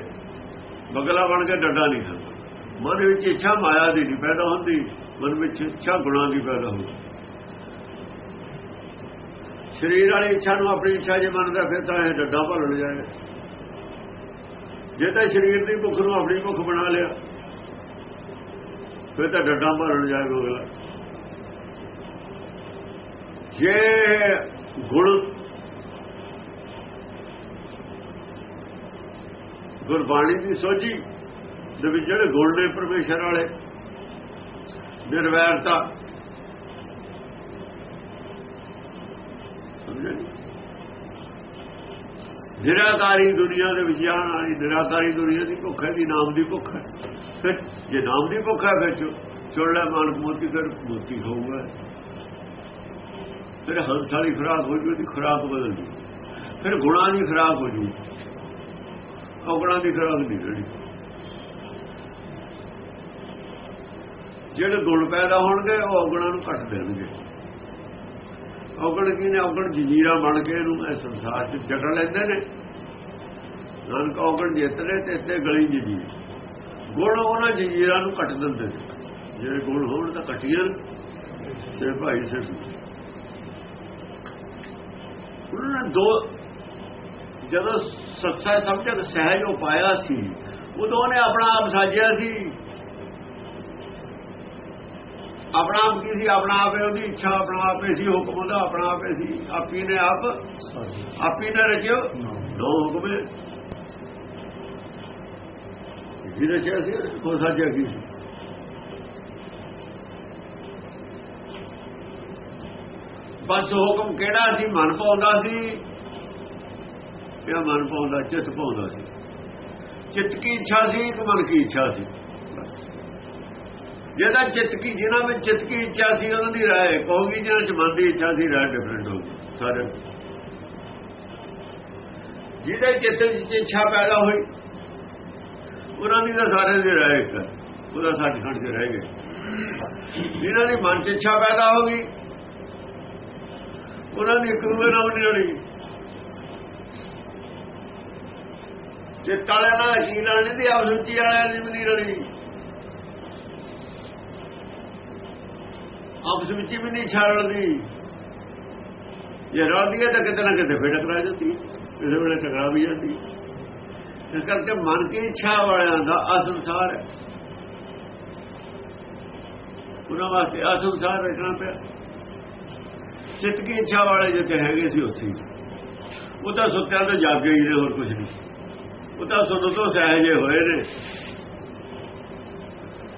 S2: ਬਗਲਾ ਬਣ ਕੇ ਡੱਡਾ ਨਹੀਂ ਹੁੰਦਾ ਮਨ ਵਿੱਚ ਇੱਛਾ ਮਾਇਆ ਦੀ ਨਹੀਂ ਪੈਦਾ ਹੁੰਦੀ, ਮਨ ਵਿੱਚ ਇੱਛਾ ਗੁਣਾ ਦੀ ਪੈਦਾ ਹੁੰਦੀ। ਸਰੀਰ ਵਾਲੀ ਇੱਛਾ ਨੂੰ ਆਪਣੀ ਇੱਛਾ ਜੇ ਮੰਨਦਾ, ਫਿਰ ਤਾਂ ਇਹ ਡੱਡਾ ਭਲਣ ਜਾਏਗਾ ਜੇ ਤਾਂ ਸਰੀਰ ਦੀ ਭੁੱਖ ਨੂੰ ਆਪਣੀ ਭੁੱਖ ਬਣਾ ਲਿਆ। ਫਿਰ ਤਾਂ ਡੱਡਾ ਭਰਨ ਜਾਏਗਾ ਅਗਲਾ ਜੇ ਗੁਣ ਗੁਰਬਾਣੀ ਦੀ ਸੋਝੀ ਦੇ ਵਿੱਚ ਜਿਹੜੇ ਗੁਣ ਨੇ ਪਰਮੇਸ਼ਰ ਵਾਲੇ, ਨਿਰਵੈਰਤਾ ਨਿਰਾਕਾਰੀ ਦੁਨੀਆ ਦੇ ਵਿੱਚ ਜਾਣ ਵਾਲੀ, ਨਿਰਾਕਾਰੀ ਦੁਨੀਆ ਦੀ ਭੁੱਖ ਹੈ ਦੀ ਨਾਮ ਦੀ ਭੁੱਖ ਹੈ। ਫਿਰ ਜੇ ਨਾਮ ਦੀ ਭੁੱਖ ਹੈ ਫਿਰ ਚੁਣ ਲੈ ਮਾਨਕ ਮੋਤੀ ਕਰ ਮੋਤੀ ਹੋਊਗਾ। ਫਿਰ ਹੰਸ ਵਾਲੀ ਖੁਰਾਕ ਹੋ ਜੂ ਦੀ ਖੁਰਾਕ ਬਦਲ ਜੂ ਫਿਰ ਗੁਣਾਂ ਦੀ ਖੁਰਾਕ ਹੋ ਜੂ ਔਗਣਾਂ ਦੀ ਖੁਰਾਕ ਨਹੀਂ ਰਹੀ ਜਿਹੜੇ ਗੁਣ ਪੈਦਾ ਹੋਣਗੇ, ਉਹ ਔਗਣਾਂ ਨੂੰ ਕੱਟ ਦੇਣਗੇ। ਔਗਣ ਕੀ ਨੇ ਔਗਣ ਜੰਜੀਰਾਂ ਬਣ ਕੇ ਇਹਨੂੰ ਇਹ ਸੰਸਾਰ 'ਚ ਜਕੜ ਲੈਂਦੇ ਨੇ। ਨਾਨਕ ਔਗਣ ਜਿੱਤਨੇ ਤੇ ਇੱਥੇ ਗਲੀ ਜੰਜੀਰ। ਗੁਣ ਉਹਨਾਂ ਜੰਜੀਰਾਂ ਨੂੰ ਕੱਟ ਦਿੰਦੇ ਨੇ। ਜਿਹੜੇ ਗੁਣ ਹੋਣ ਤਾਂ ਕੱਟੀਆਂ ਤੇ ਭਾਈ ਸੇ ਉਹਨਾਂ ਨੇ ਦੋ ਜਦੋਂ ਸੱਚਾ ਸਮਝਕ ਸਹਿਜ ਉਹ ਪਾਇਆ ਸੀ ਉਦੋਂ ਉਹਨੇ ਆਪਣਾ ਆਪ ਸਾਜਿਆ ਸੀ। ਆਪਣਾ ਆਪ ਕੀ ਸੀ? ਆਪਣਾ ਆਪ ਹੈ ਉਹਦੀ ਇੱਛਾ ਆਪਣਾ ਆਪ ਹੀ ਸੀ ਹੁਕਮ ਉਹਦਾ ਆਪਣਾ ਆਪ ਹੀ ਸੀ। ਆਪੀ ਨੇ ਆਪ ਆਪੀ ਨੇ ਰਚਿਓ। ਦੋ ਹੁਕਮੇ ਜਿਹਦੇ ਚ ਅਸੀਂ ਹੋ ਸਾਜਿਆ ਕੀ ਸੀ? ਬਸ ਹੁਕਮ ਕਿਹੜਾ ਸੀ? ਮਨ ਪਾਉਂਦਾ ਸੀ ਇਹ ਮਨ ਪਾਉਂਦਾ ਚਿੱਤ ਪਾਉਂਦਾ ਸੀ? ਚਿੱਤ ਕੀ ਇੱਛਾ ਸੀ? ਕਿ ਮਨ ਕੀ ਇੱਛਾ ਸੀ? ਜਿਹਦਾ ਚਿੱਤ ਕੀ, ਜਿਹਨਾਂ ਵਿੱਚ ਚਿੱਤ ਕੀ ਇੱਛਾ ਸੀ, ਉਹਨਾਂ ਦੀ ਰਾਏ ਕਹੋਗੀ ਜਿਹਨਾਂ ਚ ਮਨ ਦੀ ਇੱਛਾ ਸੀ, ਰਾਏ ਡਿਫਰੈਂਟ ਹੋਊਗੀ, ਸਾਰੇ। ਜਿਹਦੇ ਚਿੱਤ ਵਿੱਚ ਇੱਛਾ ਪੈਦਾ ਹੋਈ ਉਹਨਾਂ ਦੀ ਤਾਂ ਸਾਰੇ ਦੀ ਰਹਿ ਇੱਕ ਉਹਦਾ ਉਹਦਾ ਸੱਚਖੰਡ 'ਚ ਰਹਿ ਗਏ। ਜਿਹਨਾਂ ਦੀ ਮਨ 'ਚ ਇੱਛਾ ਪੈਦਾ ਹੋ ਗਈ, ਉਹਨਾਂ ਦੀ ਇੱਕ ਦੂਜੇ ਨਾਲ ਨਹੀਂ ਰਲੀ। ਜੇ ਤਾਲਿਆਂ ਨਾਲ ਕੀ ਰਲਣੀ ਦੀ ਆਪਸ ਵਿੱਚ ਵਾਲਿਆਂ ਦੀ ਵੀ ਨਹੀਂ ਰਲੀ। ਆਪਸ ਵਿੱਚ ਵੀ ਨਹੀਂ ਛਾੜਦੀ ਜੇ ਰਲਦੀ ਹੈ ਤਾਂ ਕਿਤੇ ਨਾ ਕਿਤੇ ਫੇਰ ਟਕਰਾ ਜਾਂਦੀ। ਕਿਸੇ ਵੇਲੇ ਟਕਰਾ ਵੀ ਜਾਂਦੀ। ਇਸ ਕਰਕੇ ਮਨ ਕੀ ਇੱਛਾ ਵਾਲਿਆਂ ਦਾ ਅਸੰਸਾਰ ਹੈ। ਉਹਨਾਂ ਵਾਸਤੇ ਅਸੰਸਾਰ ਸੰਸਾਰ ਪਿਆ। ਚਿੱਤ ਕੀ ਇੱਛਾ ਵਾਲੇ ਜਿੱਥੇ ਹੈਗੇ ਸੀ ਉਸੇ ਉਹ ਤਾਂ ਸੁੱਤਿਆਂ ਤੋਂ ਜਾਗੇ ਹੀ ਨੇ, ਹੋਰ ਕੁਝ ਨਹੀਂ। ਉਹ ਤਾਂ ਸੁਣ ਤੋਂ ਸਹਿਜੇ ਹੋਏ ਨੇ।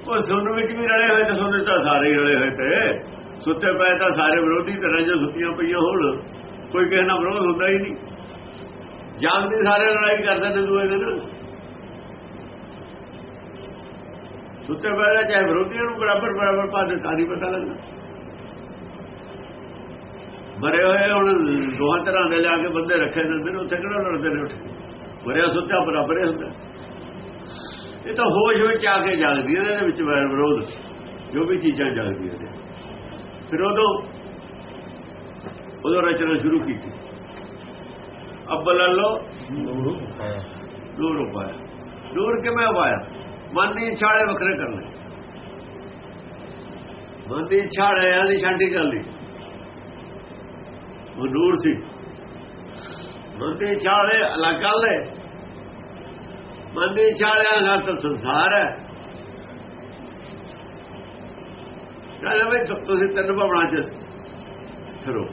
S2: ਉਹ ਸੁਣ ਵਿੱਚ ਵੀ ਰਲੇ ਹੋਏ ਤੇ ਸੁਣ ਤਾਂ ਸਾਰੇ ਹੀ ਰਲੇ ਹੋਏ ਤੇ। ਸੁੱਤੇ ਪਏ ਤਾਂ ਸਾਰੇ ਵਿਰੋਧੀ ਤਰ੍ਹਾਂ ਜੋ ਸੁੱਤੀਆਂ ਪਈਆਂ ਹੋਣ। ਕੋਈ ਕਿਸੇ ਨਾਲ ਵਿਰੋਧ ਹੁੰਦਾ ਹੀ ਨਹੀਂ। ਜਾਗਦੀ ਸਾਰੇ ਲੜਾਈ ਕਰਦੇ ਨੇ ਦੂਏ ਦਿਨ। ਸੁੱਤੇ ਪਏ ਦਾ ਚਾਹੇ ਵਿਰੋਧੀਆਂ ਨੂੰ ਬਰਾਬਰ ਬਰਾਬਰ ਪਾ ਦੇ, ਤਾਂ ਨਹੀਂ ਪਤਾ ਲੱਗਦਾ। ਮਰੇ ਹੋਏ ਹੁਣ ਦੋਹਾਂ ਤਰ੍ਹਾਂ ਦੇ ਲਿਆ ਕੇ ਬੰਦੇ ਰੱਖੇ ਜਾਂਦੇ ਨੇ ਉੱਥੇ ਕਿਹੜਾ ਲੜਦੇ ਨੇ ਉੱਠ ਕੇ ਮਰਿਆ ਸੁੱਤਾ ਬਰਾਬਰ ਹੀ ਹੁੰਦਾ। ਇਹ ਤਾਂ ਹੋਸ਼ ਵਿੱਚ ਆ ਕੇ ਜਾਗਦੀਆਂ ਨੇ ਇਹਦੇ ਵਿੱਚ ਵੈਰ ਵਿਰੋਧ, ਜੋ ਵੀ ਚੀਜ਼ਾਂ ਜਾਗਦੀਆਂ ਨੇ। ਫਿਰ ਉਦੋਂ ਉਦੋਂ ਰਚਨਾ ਸ਼ੁਰੂ ਕੀਤੀ। ਅੱਬਲ ਲੋ ਨੂਰ ਉਪਾਇਆ ਨੂਰ ਕਿਵੇਂ ਉਪਾਇਆ ਮਨ ਦੀ ਛਾੜੇ ਵੱਖਰੇ ਕਰਨੇ। ਮਨ ਦੀ ਛਾੜੇ ਆ ਦੀ ਛਾਂਟੀ ਕਰ ਲਈ। ਉਹ ਨੂਰ ਸੀ। ਮਨ ਦੀ ਛਾੜੇ ਅਲੱਗ ਕਰ ਲੈ ਮਨ ਦੀ ਛਾੜਿਆਂ ਦਾ ਤਾਂ ਸੰਸਾਰ ਹੈ। ਕਹਿੰਦਾ ਵੀ ਤੁਸੀਂ ਤਿੰਨ ਭਵਨਾਂ ਚ ਫਿਰੋ।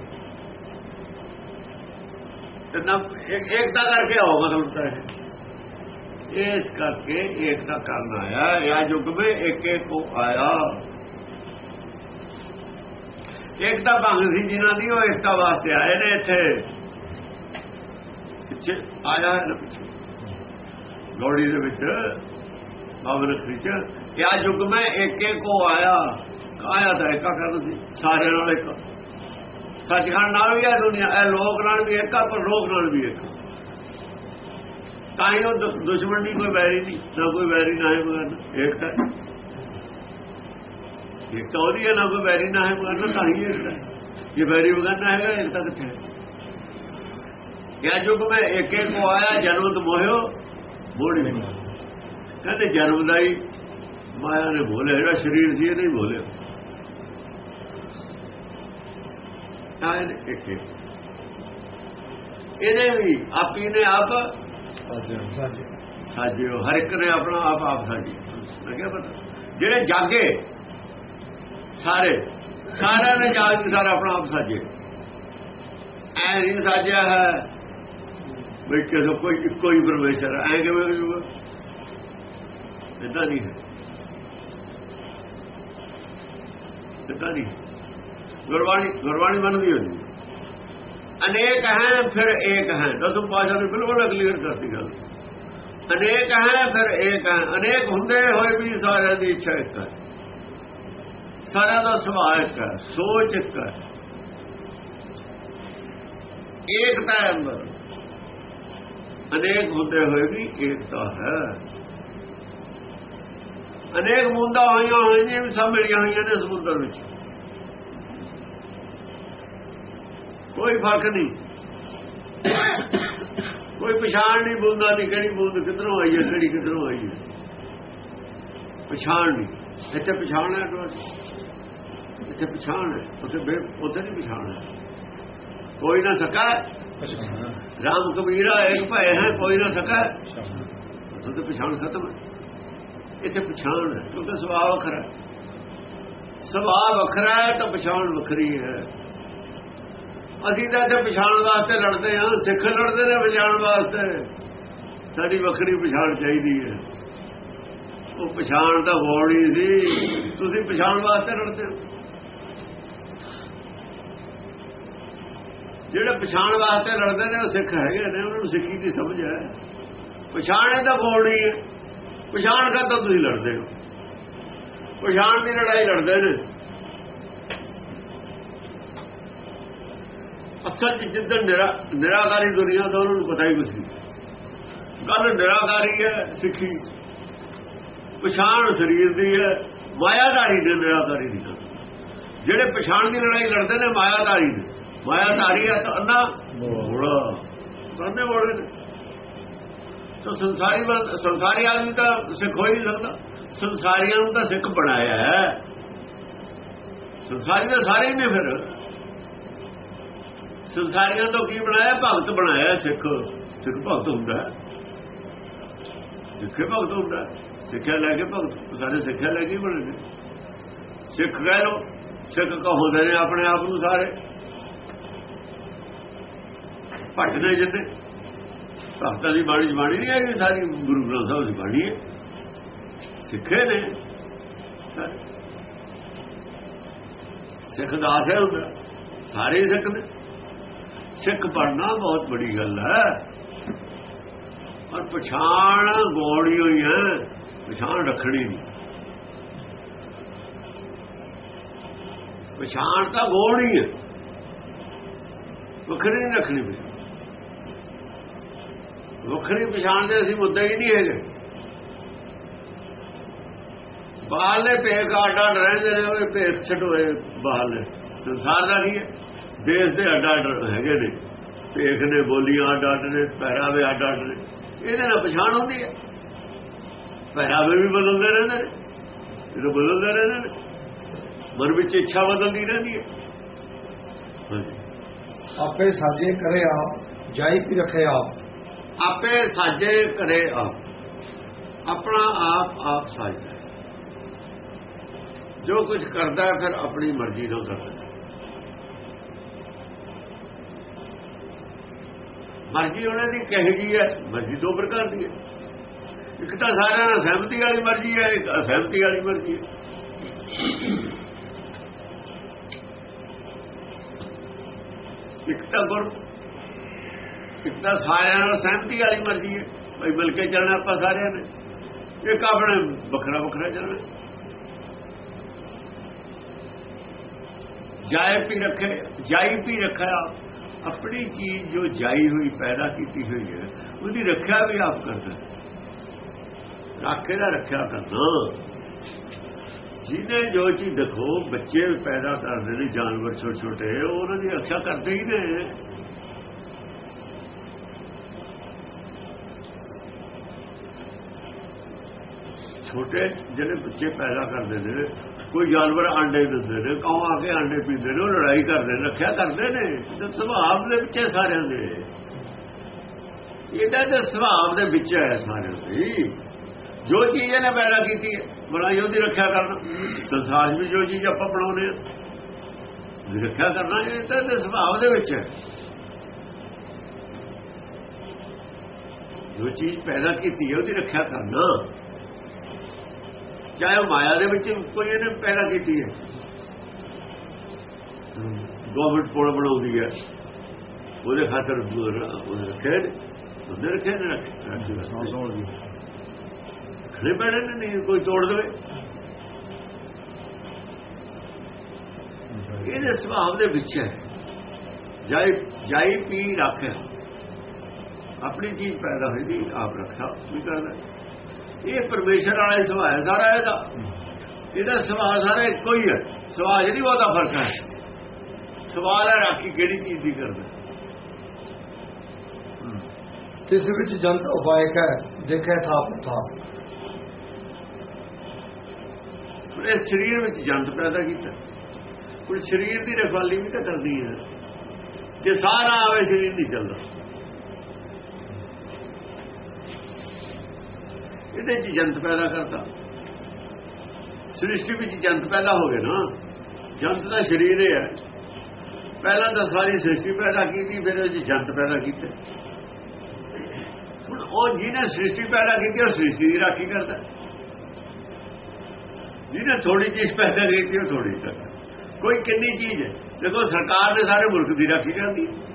S2: ਤਿੰਨ ਇੱਕ ਏਕਤਾ ਕਰਕੇ ਆਓ ਮਤਲਬ ਤਾਂ ਹੈ ਇਸ ਕਰਕੇ ਏਕਤਾ ਕਰਨ ਆਇਆ ਇਹ ਯੁੱਗ ਵਿੱਚ ਇੱਕ ਇੱਕ ਕੋ ਆਇਆ ਏਕਤਾ ਭੰਗ ਸੀ ਜਿਨ੍ਹਾਂ ਦੀ ਉਹ ਏਕਤਾ ਵਾਸਤੇ ਆਏ ਨੇ ਇੱਥੇ ਪਿੱਛੇ ਆਇਆ ਹੈ ਨਾ ਪਿੱਛੇ ਗੌੜੀ ਦੇ ਵਿੱਚ ਬਾਬਰ ਖਰੀਚ ਇਹ ਯੁੱਗ ਵਿੱਚ ਇੱਕ ਇੱਕ ਕੋ ਆਇਆ ਆਇਆ ਤਾਂ ਏਕਾ ਕਰਨ ਸੀ ਸਾਰੇ ਨਾਲ ਇੱਕ ਸੱਚਖੰਡ ਨਾਲ ਵੀ ਹੈ, ਦੁਨੀਆ, ਇਹ ਲੋਕ ਨਾਲ ਵੀ ਇੱਕ ਆ ਪਰ ਲੋਕ ਨਾਲ ਵੀ ਇੱਕ ਤਾਂ ਹੀ ਉਹ ਦੁਸ਼ਮਣ ਦੀ ਕੋਈ ਵੈਰੀ ਨਹੀਂ, ਨਾ ਕੋਈ ਵੈਰੀ, ਨਾ ਹੈ ਮਗਰ ਇੱਕ ਤਾਂ ਇੱਕ ਤਾਂ ਉਹਦੀ ਹੈ, ਨਾ ਕੋਈ ਵੈਰੀ, ਨਾ ਹੈ ਮਗਰ ਤਾਂ ਹੀ ਇੱਕ ਹੈ ਇਹ ਵੈਰੀ ਵਗਰ ਨਾ ਹੈਗਾ ਇੱਕ ਤਾਂ ਕਿੱਥੇ ਕਿਆ ਯੁੱਗ ਮੈਂ ਇੱਕ ਕੋ ਆਇਆ, ਜਨਮਤ ਮੋਹਿਓ ਮੋੜੀ ਕਹਿੰਦੇ ਜਨਮ ਦਾ ਹੀ ਮਾਇਆ ਨੇ ਬੋਲੇ ਜਿਹੜਾ ਸਰੀਰ ਸੀ ਇਹ ਨਹੀਂ ਬੋਲੇ ਆਏ ਨੇ ਇੱਕ ਇਹਨੇ ਵੀ ਆਪੀ ਨੇ ਆਪ ਸਾਜਿਓ ਹਰ ਇੱਕ ਨੇ ਆਪਣਾ ਆਪ ਆਪ ਸਾਜੀ ਕਿਹਾ ਪਤਾ? ਜਿਹੜੇ ਜਾਗੇ ਸਾਰੇ ਸਾਰਿਆਂ ਨੇ ਜਾਗ ਸਾਰਾ ਆਪਣਾ ਆਪ ਸਾਜੇ ਐ ਨਹੀਂ ਸਾਜਿਆ ਹੈ ਵੀ ਕਿਸੇ ਕੋਈ ਹੀ ਪਰਮੇਸ਼ਰ ਐ ਕਿਵੇਂ ਹੋ ਜੂਗਾ ਇਦਾਂ ਨਹੀਂ ਹੈ। ਇਦਾਂ ਨਹੀਂ ਗੁਰਬਾਣੀ ਗੁਰਬਾਣੀ ਮੰਨਦੀ ਹੋਣੀ ਅਨੇਕ ਹੈ, ਫਿਰ ਏਕ ਹੈ। ਦਸਮ ਪਾਸ਼ਾ ਨੇ ਬਿਲਕੁਲ ਕਲੀਅਰ ਕਰਤੀ ਗੱਲ। ਅਨੇਕ ਹੈ, ਫਿਰ ਏਕ ਹੈ। ਅਨੇਕ ਹੁੰਦੇ ਹੋਏ ਵੀ ਸਾਰਿਆਂ ਦੀ ਇੱਛਾ ਇੱਕ ਹੈ। ਸਾਰਿਆਂ ਦਾ ਸੁਭਾਅ ਇੱਕ ਹੈ, ਸੋਚ ਇੱਕ ਹੈ। ਏਕਤਾ ਹੈ ਅੰਦਰ। ਅਨੇਕ ਹੁੰਦੇ ਹੋਏ ਵੀ ਏਕਤਾ ਹੈ। ਅਨੇਕ ਮੁੰਦਾ ਹੋਈਆਂ ਹੋਈਆਂ ਵੀ ਸਭ ਮਿਲੀਆਂ ਹੋਈਆਂ ਨੇ ਸਮੁੰਦਰ ਵਿੱਚ। ਕੋਈ ਫ਼ਰਕ ਨਹੀਂ। ਕੋਈ ਪਛਾਣ ਨਹੀਂ ਬੁੰਦਾ ਦੀ ਕਿਹੜੀ ਬੂੰਦ ਕਿੱਧਰੋਂ ਆਈ ਹੈ, ਕਿਹੜੀ ਕਿੱਧਰੋਂ ਆਈ ਹੈ। ਪਛਾਣ ਨਹੀਂ। ਇੱਥੇ ਪਛਾਣ ਹੈ ਇੱਥੇ ਪਛਾਣ ਹੈ। ਉੱਥੇ ਬੇ ਉੱਥੇ ਨਹੀਂ ਪਛਾਣ ਹੈ। ਕੋਈ ਨਾ ਸਕਾ। ਰਾਮ ਕਬੀਰਾ ਇੱਕ ਭੈ ਹੈ, ਕੋਈ ਨਾ ਸਕਾ। ਉੱਥੇ ਪਛਾਣ ਖਤਮ ਹੈ। ਇੱਥੇ ਪਛਾਣ ਹੈ। ਕਿਉਂਕਿ ਸੁਭਾਅ ਵੱਖਰਾ ਸੁਭਾਅ ਵੱਖਰਾ ਹੈ ਤਾਂ ਪਛਾਣ ਵੱਖਰੀ ਹੈ। ਅਸੀਂ ਤਾਂ ਇੱਥੇ ਪਛਾਣ ਵਾਸਤੇ ਲੜਦੇ ਹਾਂ, ਸਿੱਖ ਲੜਦੇ ਨੇ ਪਛਾਣ ਵਾਸਤੇ। ਸਾਡੀ ਵੱਖਰੀ ਪਛਾਣ ਚਾਹੀਦੀ ਹੈ। ਉਹ ਪਛਾਣ ਤਾਂ ਹੋਣੀ ਸੀ, ਤੁਸੀਂ ਪਛਾਣ ਵਾਸਤੇ ਲੜਦੇ ਹੋ। ਜਿਹੜੇ ਪਛਾਣ ਵਾਸਤੇ ਲੜਦੇ ਨੇ, ਉਹ ਸਿੱਖ ਹੈਗੇ ਨੇ, ਉਹਨਾਂ ਨੂੰ ਸਿੱਖੀ ਦੀ ਸਮਝ ਹੈ। ਪਛਾਣ ਇਹਦਾ ਬੋਲ ਨਹੀਂ ਹੈ। ਪਛਾਣ ਕਰਦਾ ਤੁਸੀਂ ਲੜਦੇ ਹੋ। ਪਛਾਣ ਦੀ ਲੜਾਈ ਲੜਦੇ ਨੇ। ਅਸਲ ਚ ਜਿੱਦਣ ਨਿਰਾਕਾਰੀ ਦੁਨੀਆ ਦਾ ਉਹਨਾਂ ਨੂੰ ਪਤਾ ਹੀ ਕੁਝ ਨਹੀਂ ਗੱਲ ਨਿਰਾਕਾਰੀ ਹੈ, ਸਿੱਖੀ। ਪਛਾਣ ਸਰੀਰ ਦੀ ਹੈ, ਮਾਇਆਧਾਰੀ ਦੇ ਨਿਰਾਕਾਰੀ ਦੀ ਜਿਹੜੇ ਪਛਾਣ ਦੀ ਲੜਾਈ ਲੜਦੇ ਨੇ, ਮਾਇਆਧਾਰੀ ਦੀ ਮਾਇਆਧਾਰੀ ਹੈ ਤਾਂ ਅੰਨਾ ਬੋੜਾ ਕੰਨੇ ਬੋੜੇ ਨੇ। ਤਾਂ ਸੰਸਾਰੀ ਸੰਸਾਰੀ ਆਦਮੀ ਤਾਂ ਸਿੱਖ ਹੋ ਹੀ ਨਹੀਂ ਸਕਦਾ। ਸੰਸਾਰੀਆਂ ਨੂੰ ਤਾਂ ਸਿੱਖ ਬਣਾਇਆ ਹੈ। ਸੰਸਾਰੀ ਤਾਂ ਸਾਰੇ ਹੀ ਨੇ ਫਿਰ। ਸੰਸਾਰੀਆਂ ਤੋਂ ਕੀ ਬਣਾਇਆ? ਭਗਤ ਬਣਾਇਆ ਸਿੱਖ। ਸਿੱਖ ਭਗਤ ਹੁੰਦਾ। ਸਿੱਖੇ ਭਗਤ ਹੁੰਦਾ। ਸਿੱਖਿਆ ਲੈ ਕੇ ਭਗਤ। ਸਾਰੇ ਸਿੱਖਿਆ ਲੈ ਕੇ ਬਣੇ ਨੇ। ਸਿੱਖ ਕਹਿ ਲੋ ਸਿੱਖ ਕਹੋਂਦੇ ਨੇ ਆਪਣੇ ਆਪ ਨੂੰ ਸਾਰੇ। ਭਟਕਦੇ ਜਿੱਤੇ ਭਗਤਾਂ ਦੀ ਬਾਣੀ ਬਾਣੀ ਨਹੀਂ ਹੈ ਸਾਰੀ ਗੁਰੂ ਗ੍ਰੰਥ ਸਾਹਿਬ ਦੀ ਬਾਣੀ ਹੈ। ਸਿੱਖੇ ਨੇ। ਸਿੱਖ ਦਾਸ ਹੈ ਹੁੰਦਾ। ਸਾਰੇ ਸਿੱਖ ਨੇ ਸਿੱਖ ਬਣਨਾ ਬਹੁਤ ਬੜੀ ਗੱਲ ਹੈ। ਪਰ ਪਛਾਣ ਗੋੜੀ ਹੋਈ ਹੈ, ਪਛਾਣ ਰੱਖਣੀ ਨਹੀਂ। ਪਛਾਣ ਤਾਂ ਗੋੜੀ ਹੈ ਵੱਖਰੀ ਨਹੀਂ ਰੱਖਣੀ ਪਈ। ਵੱਖਰੀ ਪਛਾਣ ਦੇ ਅਸੀਂ ਮੁੱਦਾ ਹੀ ਨਹੀਂ ਹੈਗੇ। ਬਾਹਰਲੇ ਪੇਕ ਆਡਾ ਰਹਿੰਦੇ ਨੇ ਉਹ ਪੇਕ ਛਡੋਏ ਬਾਹਰਲੇ। ਸੰਸਾਰ ਦਾ ਕੀ ਹੈ। ਦੇਸ਼ ਦੇ ਅੱਡਾ ਅੱਡ ਹੈਗੇ ਨੇ। ਪੇਖ ਨੇ ਬੋਲੀਆਂ ਅੱਡ ਅੱਡ ਨੇ ਪਹਿਰਾਵੇ ਅੱਡ ਅੱਡ ਨੇ। ਇਹਦੇ ਨਾਲ ਪਛਾਣ ਹੁੰਦੀ ਹੈ। ਪਹਿਰਾਵੇ ਵੀ ਬਦਲਦੇ ਰਹਿੰਦੇ ਨੇ। ਇਹ ਬਦਲਦੇ ਰਹਿੰਦੇ ਨੇ ਮਨ ਵਿੱਚ ਇੱਛਾ ਬਦਲਦੀ ਰਹਿੰਦੀ ਹੈ।
S1: ਆਪੇ ਸਾਜੇ ਕਰੇ ਆਪ ਜਾਈ ਵੀ ਰੱਖੇ ਆਪ।
S2: ਆਪੇ ਸਾਜੇ ਕਰੇ ਆਪ। ਆਪਣਾ ਆਪ ਆਪ ਸਾਜਦਾ ਜੋ ਕੁਝ ਕਰਦਾ ਫਿਰ ਆਪਣੀ ਮਰਜ਼ੀ ਨਾਲ ਕਰਦਾ ਮਰਜ਼ੀ ਉਹਨਾਂ ਦੀ ਕਹੇ ਜੀ ਹੈ, ਮਰਜ਼ੀ ਦੋ ਪ੍ਰਕਾਰ ਦੀ ਹੈ। ਇੱਕ ਤਾਂ ਸਾਰਿਆਂ ਨਾਲ ਸਹਿਮਤੀ ਵਾਲੀ ਮਰਜ਼ੀ ਹੈ, ਇੱਕ ਅਸਹਿਮਤੀ ਵਾਲੀ ਮਰਜ਼ੀ ਹੈ। ਇੱਕ ਤਾਂ ਗੁਰ, ਇੱਕ ਤਾਂ ਸਾਰਿਆਂ ਨਾਲ ਸਹਿਮਤੀ ਵਾਲੀ ਮਰਜ਼ੀ ਹੈ। ਬਈ ਮਿਲ ਕੇ ਚੱਲਣਾ ਆਪਾਂ ਸਾਰਿਆਂ ਨੇ। ਇੱਕ ਆਪਣੇ ਵੱਖਰਾ ਵੱਖਰਾ ਚੱਲਣਾ। ਜਾਇ ਵੀ ਰੱਖੇ, ਜਾਈ ਵੀ ਰੱਖਿਆ। ਆਪਣੀ ਚੀਜ਼ ਜੋ ਜਾਈ ਹੋਈ, ਪੈਦਾ ਕੀਤੀ ਹੋਈ ਹੈ, ਉਹਦੀ ਰੱਖਿਆ ਵੀ ਆਪ ਕਰਦਾ। ਰੱਖੇ ਦਾ ਰੱਖਿਆ ਕਰਨਾ ਜਿਹਨੇ ਜੋ ਚੀਜ਼ ਦੇਖੋ, ਬੱਚੇ ਪੈਦਾ ਕਰਦੇ ਨੇ, ਜਾਨਵਰ ਛੋਟੇ ਛੋਟੇ ਉਹਨਾਂ ਦੀ ਰੱਖਿਆ ਕਰਦੇ ਹੀ ਨੇ। ਛੋਟੇ ਜਿਹੜੇ ਬੱਚੇ ਪੈਦਾ ਕਰਦੇ ਨੇ ਕੋਈ ਜਾਨਵਰ ਆਂਡੇ ਦਿੰਦੇ ਨੇ, ਕੌਂ ਆ ਕੇ ਆਂਡੇ ਪੀਂਦੇ ਨੇ, ਉਹ ਲੜਾਈ ਕਰਦੇ ਨੇ, ਰੱਖਿਆ ਕਰਦੇ ਨੇ। ਤੇ ਸੁਭਾਅ ਦੇ ਵਿੱਚ ਹੈ ਸਾਰਿਆਂ ਦੇ। ਇਹਦਾ ਤੇ ਸੁਭਾਅ ਦੇ ਵਿੱਚ ਹੈ ਸਾਰਿਆਂ ਦੀ। ਜੋ ਚੀਜ਼ ਇਹਨੇ ਪੈਦਾ ਕੀਤੀ ਹੈ, ਬਣਾਈ ਉਹਦੀ ਰੱਖਿਆ ਕਰਨਾ। ਸੰਸਾਰ ਵੀ ਜੋ ਚੀਜ਼ ਆਪਾਂ ਬਣਾਉਨੇ ਆ ਰੱਖਿਆ ਕਰਨਾ, ਇਹ ਤਾਂ ਦੇ ਸੁਭਾਅ ਦੇ ਵਿੱਚ ਹੈ। ਜੋ ਚੀਜ਼ ਪੈਦਾ ਕੀਤੀ ਹੈ, ਉਹਦੀ ਰੱਖਿਆ ਕਰਨਾ। ਚਾਹੇ ਉਹ ਮਾਇਆ ਦੇ ਵਿੱਚ ਕੋਈ ਇਹਨੇ ਪੈਦਾ ਕੀਤੀ ਹੈ। ਗਵਰਨਮੈਂਟ ਪੁਲ ਬਣਾਉਂਦੀ ਹੈ। ਉਹਦੇ ਖਾਤਰ ਰੱਖੇ ਉਹਦੇ ਰੱਖੇ ਨੇ। ਰੱਖੇ ਖੜੇ ਪੈਣੇ ਨੇ ਨਹੀਂ ਕੋਈ ਤੋੜ ਦੇਵੇ। ਇਹਦੇ ਸੁਭਾਅ ਦੇ ਵਿੱਚ ਹੈ। ਜਾਈ ਜਾਈ ਪੀ ਰੱਖੇ। ਆਪਣੀ ਚੀਜ਼ ਪੈਦਾ ਹੋਈ ਦੀ ਆਪ ਰੱਖਾ ਵੀ ਕਰਦਾ। ਇਹ ਪਰਮੇਸ਼ਰ ਵਾਲਾ ਸੁਭਾਅ ਸਾਰਾ ਇਹਦਾ। ਇਹਦਾ ਸੁਭਾਅ ਸਾਰਾ ਇੱਕੋ ਹੀ ਹੈ। ਸੁਭਾਅ ਜਿਹੜੀ ਬਹੁਤਾ ਫ਼ਰਕ ਹੈ। ਸਵਾਲ ਹੈ ਰਾਖੀ ਕਿਹੜੀ ਚੀਜ਼ ਦੀ ਕਰਦਾ।
S1: ਤਿਸ ਵਿੱਚ ਜੰਤ ਉਪਾਇਕ ਹੈ ਦੇਖੇ ਥਾਪ ਥਾਪ।
S2: ਇਹ ਸਰੀਰ ਵਿੱਚ ਜੰਤ ਪੈਦਾ ਕੀਤਾ। ਕੋਈ ਸਰੀਰ ਦੀ ਰਖਵਾਲੀ ਵੀ ਤਾਂ ਕਰਦੀ ਹੈ। ਜੇ ਸਾਰਾ ਆਵੇ ਸਰੀਰ ਨਹੀਂ ਚੱਲਦਾ। ਇਹਦੇ ਚ ਜੰਤ ਪੈਦਾ ਕਰਤਾ। ਸ੍ਰਿਸ਼ਟੀ ਵਿੱਚ ਜੰਤ ਪੈਦਾ ਹੋ ਗਏ ਨਾ। ਜੰਤ ਦਾ ਸਰੀਰ ਹੈ। ਪਹਿਲਾਂ ਤਾਂ ਸਾਰੀ ਸ੍ਰਿਸ਼ਟੀ ਪੈਦਾ ਕੀਤੀ, ਫਿਰ ਉਹ ਜੰਤ ਪੈਦਾ ਕੀਤਾ। ਹੁਣ ਉਹ ਜਿਹਨੇ ਸ੍ਰਿਸ਼ਟੀ ਪੈਦਾ ਕੀਤੀ, ਉਹ ਸ੍ਰਿਸ਼ਟੀ ਦੀ ਰਾਖੀ ਕਰਦਾ। ਜਿਹਨੇ ਥੋੜੀ ਚੀਜ਼ ਪੈਦਾ ਕੀਤੀ, ਉਹ ਥੋੜੀ ਕਰਦਾ। ਕੋਈ ਕਿੰਨੀ ਚੀਜ਼ ਹੈ? ਦੇਖੋ, ਸਰਕਾਰ ਨੇ ਸਾਰੇ ਮੁਲਕ ਦੀ ਰਾਖੀ ਕਰਦੀ ਹੁਣ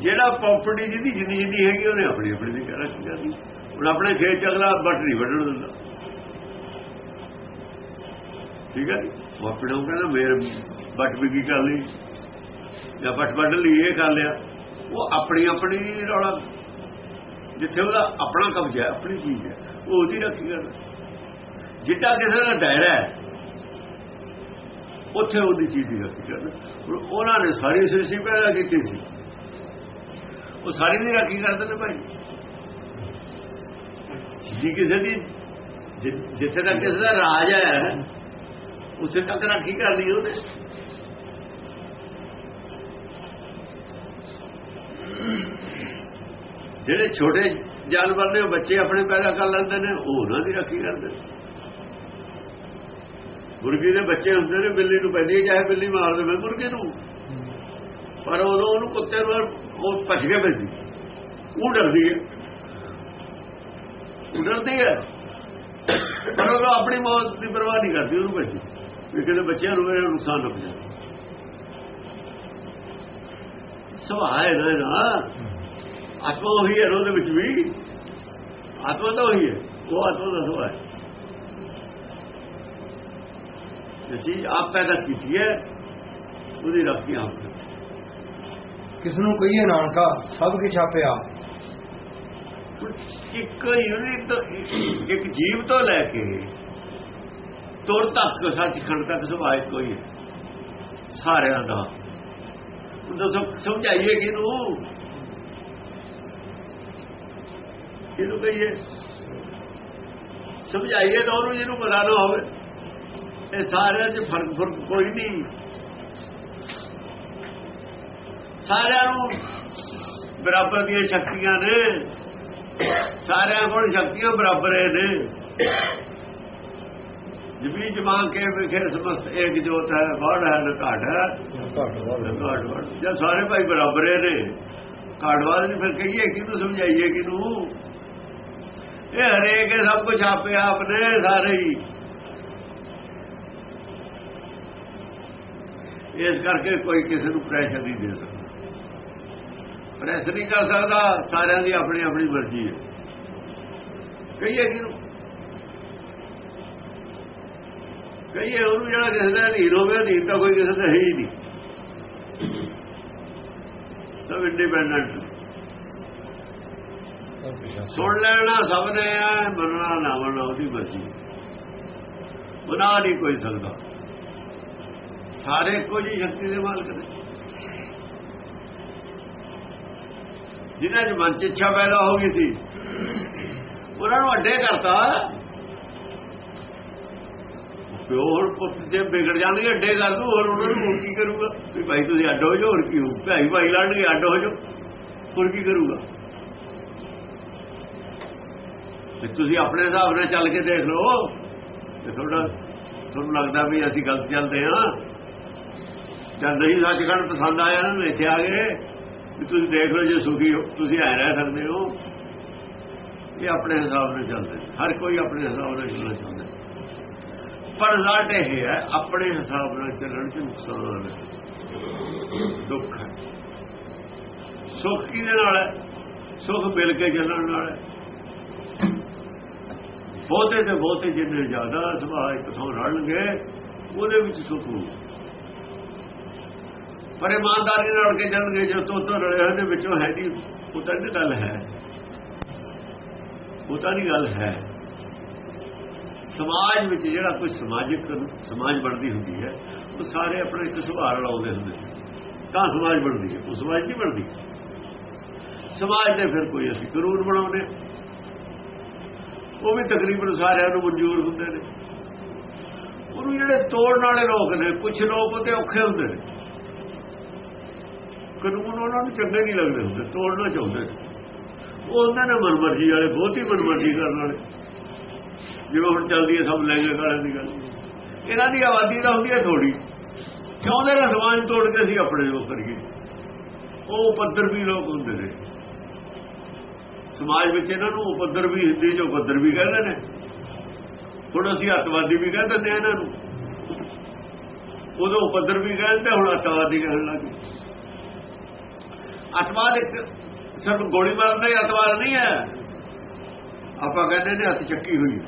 S2: ਜਿਹੜਾ ਪ੍ਰਾਪਰਟੀ ਜਿਹਦੀ ਜਿੰਨੀ ਜਿੰਨੀ ਹੈਗੀ, ਉਹਨੇ ਆਪਣੀ ਆਪਣੀ ਦੀ ਰੱਖੀ ਕਰਦੀ ਹੁਣ ਆਪਣੇ ਖੇਤ ਚ ਅਗਲਾ ਬੱਟ ਨਹੀਂ ਵੱਢਣ ਦਿੰਦਾ। ਠੀਕ ਹੈ ਜੀ? ਉਹ ਆਪਣੇ ਨੂੰ ਕਹਿੰਦਾ, ਮੇਰ ਬੱਟ ਵੀ ਕੀ ਕਰ ਲਈ? ਜਾਂ ਬੱਟ ਵੱਢ ਲਈ, ਇਹ ਕਰ ਲਿਆ। ਉਹ ਆਪਣੀ ਆਪਣੀ ਰੌਲਾ। ਜਿੱਥੇ ਉਹਦਾ ਆਪਣਾ ਕਬਜ਼ਾ ਹੈ, ਆਪਣੀ ਚੀਜ਼ ਹੈ, ਉਹ ਉਹਦੀ ਰੱਖੀ ਕਰਦਾ ਜਿੱਡਾ ਕਿਸੇ ਦਾ ਦਾਇਰਾ ਹੈ, ਉੱਥੇ ਉਹਦੀ ਚੀਜ਼ ਦੀ ਰੱਖੀ ਕਰਦਾ ਉਹਨਾਂ ਨੇ ਸਾਰੀ ਸ੍ਰਿਸ਼ਟੀ ਪੈਦਾ ਕੀਤੀ ਸੀ। ਉਹ ਸਾਰੀ ਦੀ ਰਾਖੀ ਕਰਦੇ ਨੇ ਭਾਈ। ਜੀ ਕਿਸੇ ਦੀ ਜਿੱਥੇ ਤੱਕ ਕਿਸੇ ਦਾ ਰਾਜ ਹੈ ਉੱਥੇ ਤੱਕ ਰਾਖੀ ਕਰਨੀ ਉਹਨੇ। ਜਿਹੜੇ ਛੋਟੇ ਜਾਨਵਰ ਨੇ ਉਹ ਬੱਚੇ ਆਪਣੇ ਪੈਦਾ ਕਰ ਲੈਂਦੇ ਨੇ ਉਹ ਉਹਨਾਂ ਦੀ ਰਾਖੀ ਕਰਦੇ ਨੇ। ਮੁਰਗੀ ਦੇ ਬੱਚੇ ਹੁੰਦੇ ਨੇ ਬਿੱਲੀ ਨੂੰ ਪੈਂਦੀ ਹੈ, ਚਾਹੇ ਬਿੱਲੀ ਮਾਰ ਦੇਵੇ ਮੁਰਗੇ ਨੂੰ। ਪਰ ਉਦੋਂ ਉਹਨੂੰ ਕੁੱਤੇ ਨੂੰ ਉਹ ਭੱਜ ਕੇ ਪੈਂਦੀ ਉਹ ਡਰਦੀ ਹੈ। ਉਹ ਡਰਦੀ ਹੈ। ਪਰ ਉਹ ਆਪਣੀ ਮੌਤ ਦੀ ਪਰਵਾਹ ਨਹੀਂ ਕਰਦੀ, ਉਹਨੂੰ ਭੱਜੀ ਵੀ ਕਿਤੇ ਬੱਚਿਆਂ ਨੂੰ ਮੇਰੇ ਨੁਕਸਾਨ ਨਾ ਪਹੁੰਚਾਏ ਸੁਭਾਅ ਹੈ ਨਾ ਆਤਮਾ ਉਹੀ ਹੈ ਉਹਦੇ ਵਿੱਚ ਵੀ। ਆਤਮਾ ਤਾਂ ਉਹੀ ਹੈ। ਉਹ ਆਤਮਾ ਦਾ ਸੁਭਾਅ ਹੈ। ਜੋ ਚੀਜ਼ ਆਪ ਪੈਦਾ ਕੀਤੀ ਹੈ। ਉਹਦੀ ਰੱਖੀ ਆਪ
S1: ਕਿਸ ਨੂੰ ਕਹੀਏ ਨਾਨਕਾ? ਸਭ ਕੀ ਛਾਪਿਆ।
S2: ਇੱਕ ਯੂਨਿਟ ਇੱਕ ਜੀਵ ਤੋਂ ਲੈ ਕੇ ਤੁਰ ਤੱਕ ਸੱਚਖੰਡ ਤੱਕ ਸੁਭਾਅ ਕੋਈ ਸਾਰਿਆਂ ਦਾ। ਹੁਣ ਦੱਸੋ, ਸਮਝਾਈਏ ਕਿਹਨੂੰ? ਕਿਹਨੂੰ ਕਹੀਏ? ਸਮਝਾਈਏ ਤਾਂ ਉਹਨੂੰ ਜਿਹਨੂੰ ਪਤਾ ਨਾ ਹੋਵੇ। ਇਹ ਸਾਰਿਆਂ 'ਚ ਫ਼ਰਕ ਫ਼ਰਕ ਕੋਈ ਨਹੀਂ। ਸਾਰਿਆਂ ਨੂੰ ਬਰਾਬਰ ਦੀਆਂ ਸ਼ਕਤੀਆਂ ਨੇ। ਸਾਰਿਆਂ ਕੋਲ ਸ਼ਕਤੀਆਂ ਬਰਾਬਰ ਹੀ ਨੇ। ਜਮੀ ਜਮਾ ਕੇ ਵਿਖੇ ਸਮਸਤ ਇੱਕ ਜੋਤ ਹੈ ਵੜ ਹੈ ਨਾ ਘਾਟ ਹੈ।
S1: ਘੱਟ
S2: ਘਾਟ ਵੜ ਜੇ ਸਾਰੇ ਭਾਈ ਬਰਾਬਰ ਨੇ। ਘਾਟਵਾਦ ਨਹੀਂ ਫਿਰ ਕਹੀਏ ਕਿਹਨੂੰ ਸਮਝਾਈਏ ਕਿਹਨੂੰ? ਇਹ ਹਰੇਕ ਸਭ ਕੁਝ ਆਪੇ ਆਪ ਨੇ ਸਾਰੇ ਹੀ। ਇਸ ਕਰਕੇ ਕੋਈ ਕਿਸੇ ਨੂੰ ਪ੍ਰੈਸ਼ਰ ਨਹੀਂ ਦੇ ਸਕਦਾ। ਪ੍ਰੈਸ ਨਹੀਂ ਕਰ ਸਕਦਾ, ਸਾਰਿਆਂ ਦੀ ਆਪਣੀ ਆਪਣੀ ਮਰਜ਼ੀ ਹੈ। ਕਹੀਏ ਕਿਹਨੂੰ? ਕਹੀਏ ਉਹਨੂੰ ਜਿਹੜਾ ਕਿਸੇ ਦਾ ਅਧੀਨ ਹੋਵੇ, ਅਧੀਨ ਤਾਂ ਕੋਈ ਕਿਸੇ ਦਾ ਹੈ ਹੀ ਨਹੀਂ। ਸਭ ਇੰਡੀਪੈਂਡੈਂਟ ਸੁਣ ਲੈਣਾ ਸਭ ਨੇ ਹੈ ਮੰਨਣਾ ਨਾ ਮੰਨਣਾ, ਉਹਦੀ ਮਰਜ਼ੀ ਬਣਾ ਨਹੀਂ ਕੋਈ ਸਕਦਾ। ਸਾਰੇ ਇੱਕੋ ਜਿਹੀ ਸ਼ਕਤੀ ਦੇ ਮਾਲਕ ਨੇ। ਜਿਨ੍ਹਾਂ ਦੇ ਮਨ ਚ ਇੱਛਾ ਪੈਦਾ ਹੋ ਗਈ ਸੀ, ਉਹਨਾਂ ਨੂੰ ਅੱਡੇ ਕਰਤਾ। ਪਿਓ ਹੋਰ ਪੁੱਤ ਜੇ ਵਿਗੜ ਜਾਣਗੇ ਅੱਡੇ ਕਰ ਦੂ, ਹੋਰ ਉਹਨਾਂ ਨੂੰ ਹੋਰ ਕੀ ਕਰੂਗਾ? ਵੀ ਭਾਈ ਤੁਸੀਂ ਅੱਡ ਹੋ ਜਾਓ, ਹੋਰ ਕੀ ਹੋ ਭਾਈ ਭਾਈ ਲੜਨਗੇ, ਅੱਡ ਹੋ ਜਾਓ। ਹੋਰ ਕੀ ਕਰੂਗਾ? ਤੇ ਤੁਸੀਂ ਆਪਣੇ ਹਿਸਾਬ ਨਾਲ ਚੱਲ ਕੇ ਦੇਖ ਲਓ। ਤੇ ਤੁਹਾਡਾ ਤੁਹਾਨੂੰ ਲੱਗਦਾ ਵੀ ਅਸੀਂ ਗਲਤ ਚੱਲਦੇ ਹਾਂ। ਜਾਂ ਨਹੀਂ ਸੱਚਖੰਡ ਪਸੰਦ ਆਇਆ ਨਾ ਇੱਥੇ ਆ ਗਏ ਤੁਸੀਂ ਦੇਖ ਲਓ ਜੇ ਸੁਖੀ ਹੋ, ਤੁਸੀਂ ਐ ਰਹਿ ਸਕਦੇ ਹੋ। ਇਹ ਆਪਣੇ ਹਿਸਾਬ ਨਾਲ ਚੱਲਦੇ ਹਰ ਕੋਈ ਆਪਣੇ ਹਿਸਾਬ ਨਾਲ ਚੱਲਣਾ ਚਾਹੁੰਦਾ ਪਰ ਰਿਜ਼ਲਟ ਇਹ ਹੈ, ਆਪਣੇ ਹਿਸਾਬ ਨਾਲ ਚੱਲਣ ਚ ਨੁਕਸਾਨ ਹੈ। ਦੁੱਖ ਹੈ। ਸੁੱਖ ਕਿਹਦੇ ਨਾਲ ਹੈ? ਸੁੱਖ ਮਿਲ ਕੇ ਚੱਲਣ ਨਾਲ ਹੈ। ਬਹੁਤੇ ਤੇ ਬਹੁਤੇ ਜਿੰਨੇ ਜ਼ਿਆਦਾ ਸੁਭਾਅ ਇੱਕ ਥਾਂ ਰਲਣਗੇ, ਉਹਦੇ ਵਿੱਚ ਸੁੱਖ ਹੋਊ ਪਰ ਇਮਾਨਦਾਰੀ ਨਾਲ ਕੇ ਚੱਲਣਗੇ, ਜੋ ਤੋਂ ਤੋਂ ਰਲੇ ਹੋਏ ਨੇ ਵਿੱਚੋਂ ਹੈ ਨਹੀਂ ਉਹ ਤਾਂ ਨਹੀਂ ਗੱਲ ਹੈ। ਉਹ ਤਾਂ ਨਹੀਂ ਗੱਲ ਹੈ। ਸਮਾਜ ਵਿੱਚ ਜਿਹੜਾ ਕੋਈ ਸਮਾਜਿਕ ਸਮਾਜ ਬਣਦੀ ਹੁੰਦੀ ਹੈ, ਉਹ ਸਾਰੇ ਆਪਣੇ ਇੱਕ ਸੁਭਾਅ ਰਲਾਉਂਦੇ ਹੁੰਦੇ ਨੇ। ਤਾਂ ਸਮਾਜ ਬਣਦੀ ਹੈ। ਉਹ ਸਮਾਜ ਨਹੀਂ ਬਣਦੀ। ਸਮਾਜ ਦੇ ਫਿਰ ਕੋਈ ਅਸੀਂ ਕਾਨੂੰਨ ਬਣਾਉਂਦੇ ਉਹ ਵੀ ਤਕਰੀਬਨ ਸਾਰਿਆਂ ਨੂੰ ਮਨਜ਼ੂਰ ਹੁੰਦੇ ਨੇ। ਉਹਨੂੰ ਜਿਹੜੇ ਤੋੜਨ ਵਾਲੇ ਲੋਕ ਨੇ ਕੁਝ ਲੋਕ ਉਹਤੇ ਔਖੇ ਹੁੰਦੇ ਨੇ। ਕਾਨੂੰਨ ਉਹਨਾਂ ਨੂੰ ਚੰਗੇ ਨਹੀਂ ਲੱਗਦੇ ਹੁੰਦੇ, ਤੋੜਨਾ ਚਾਹੁੰਦੇ ਨੇ। ਉਹ ਉਹਨਾਂ ਨੇ ਮਨਮਰਜ਼ੀ ਵਾਲੇ, ਬਹੁਤੀ ਮਨਮਰਜ਼ੀ ਕਰਨ ਵਾਲੇ। ਜਿਵੇਂ ਹੁਣ ਚੱਲਦੀ ਹੈ ਸਭ ਲੈਂਗੇ ਕਾਲੇ ਦੀ ਗੱਲ। ਇਹਨਾਂ ਦੀ ਆਬਾਦੀ ਤਾਂ ਹੁੰਦੀ ਹੈ ਥੋੜੀ ਚਾਹੁੰਦੇ ਨੇ ਸਮਾਜ ਤੋੜ ਕੇ ਅਸੀਂ ਆਪਣੇ ਉਹ ਕਰੀਏ? ਉਹ ਪੱਧਰ ਵੀ ਲੋਕ ਹੁੰਦੇ ਨੇ। ਸਮਾਜ ਵਿੱਚ ਇਹਨਾਂ ਨੂੰ ਉਪੱਧਰ ਵੀ ਹਿੰਦੀ ਚ ਪੱਧਰ ਵੀ ਕਹਿੰਦੇ ਨੇ। ਹੁਣ ਅਸੀਂ ਅੱਤਵਾਦੀ ਵੀ ਕਹਿ ਦਿੰਦੇ ਆ ਇਹਨਾਂ ਨੂੰ। ਉਦੋਂ ਉਪਦਰ ਵੀ ਕਹਿੰਦੇ, ਹੁਣ ਅੱਤਵਾਦੀ ਕਹਿਣ ਲੱਗੇ ਅਤਵਾਦ ਇੱਕ ਸਿਰਫ ਗੋਲੀ ਮਾਰਨ ਦਾ ਹੀ ਅਤਵਾਦ ਨਹੀਂ ਹੈ। ਆਪਾਂ ਕਹਿੰਦੇ ਨੇ ਹੱਥ ਚੱਕੀ ਹੋਈ।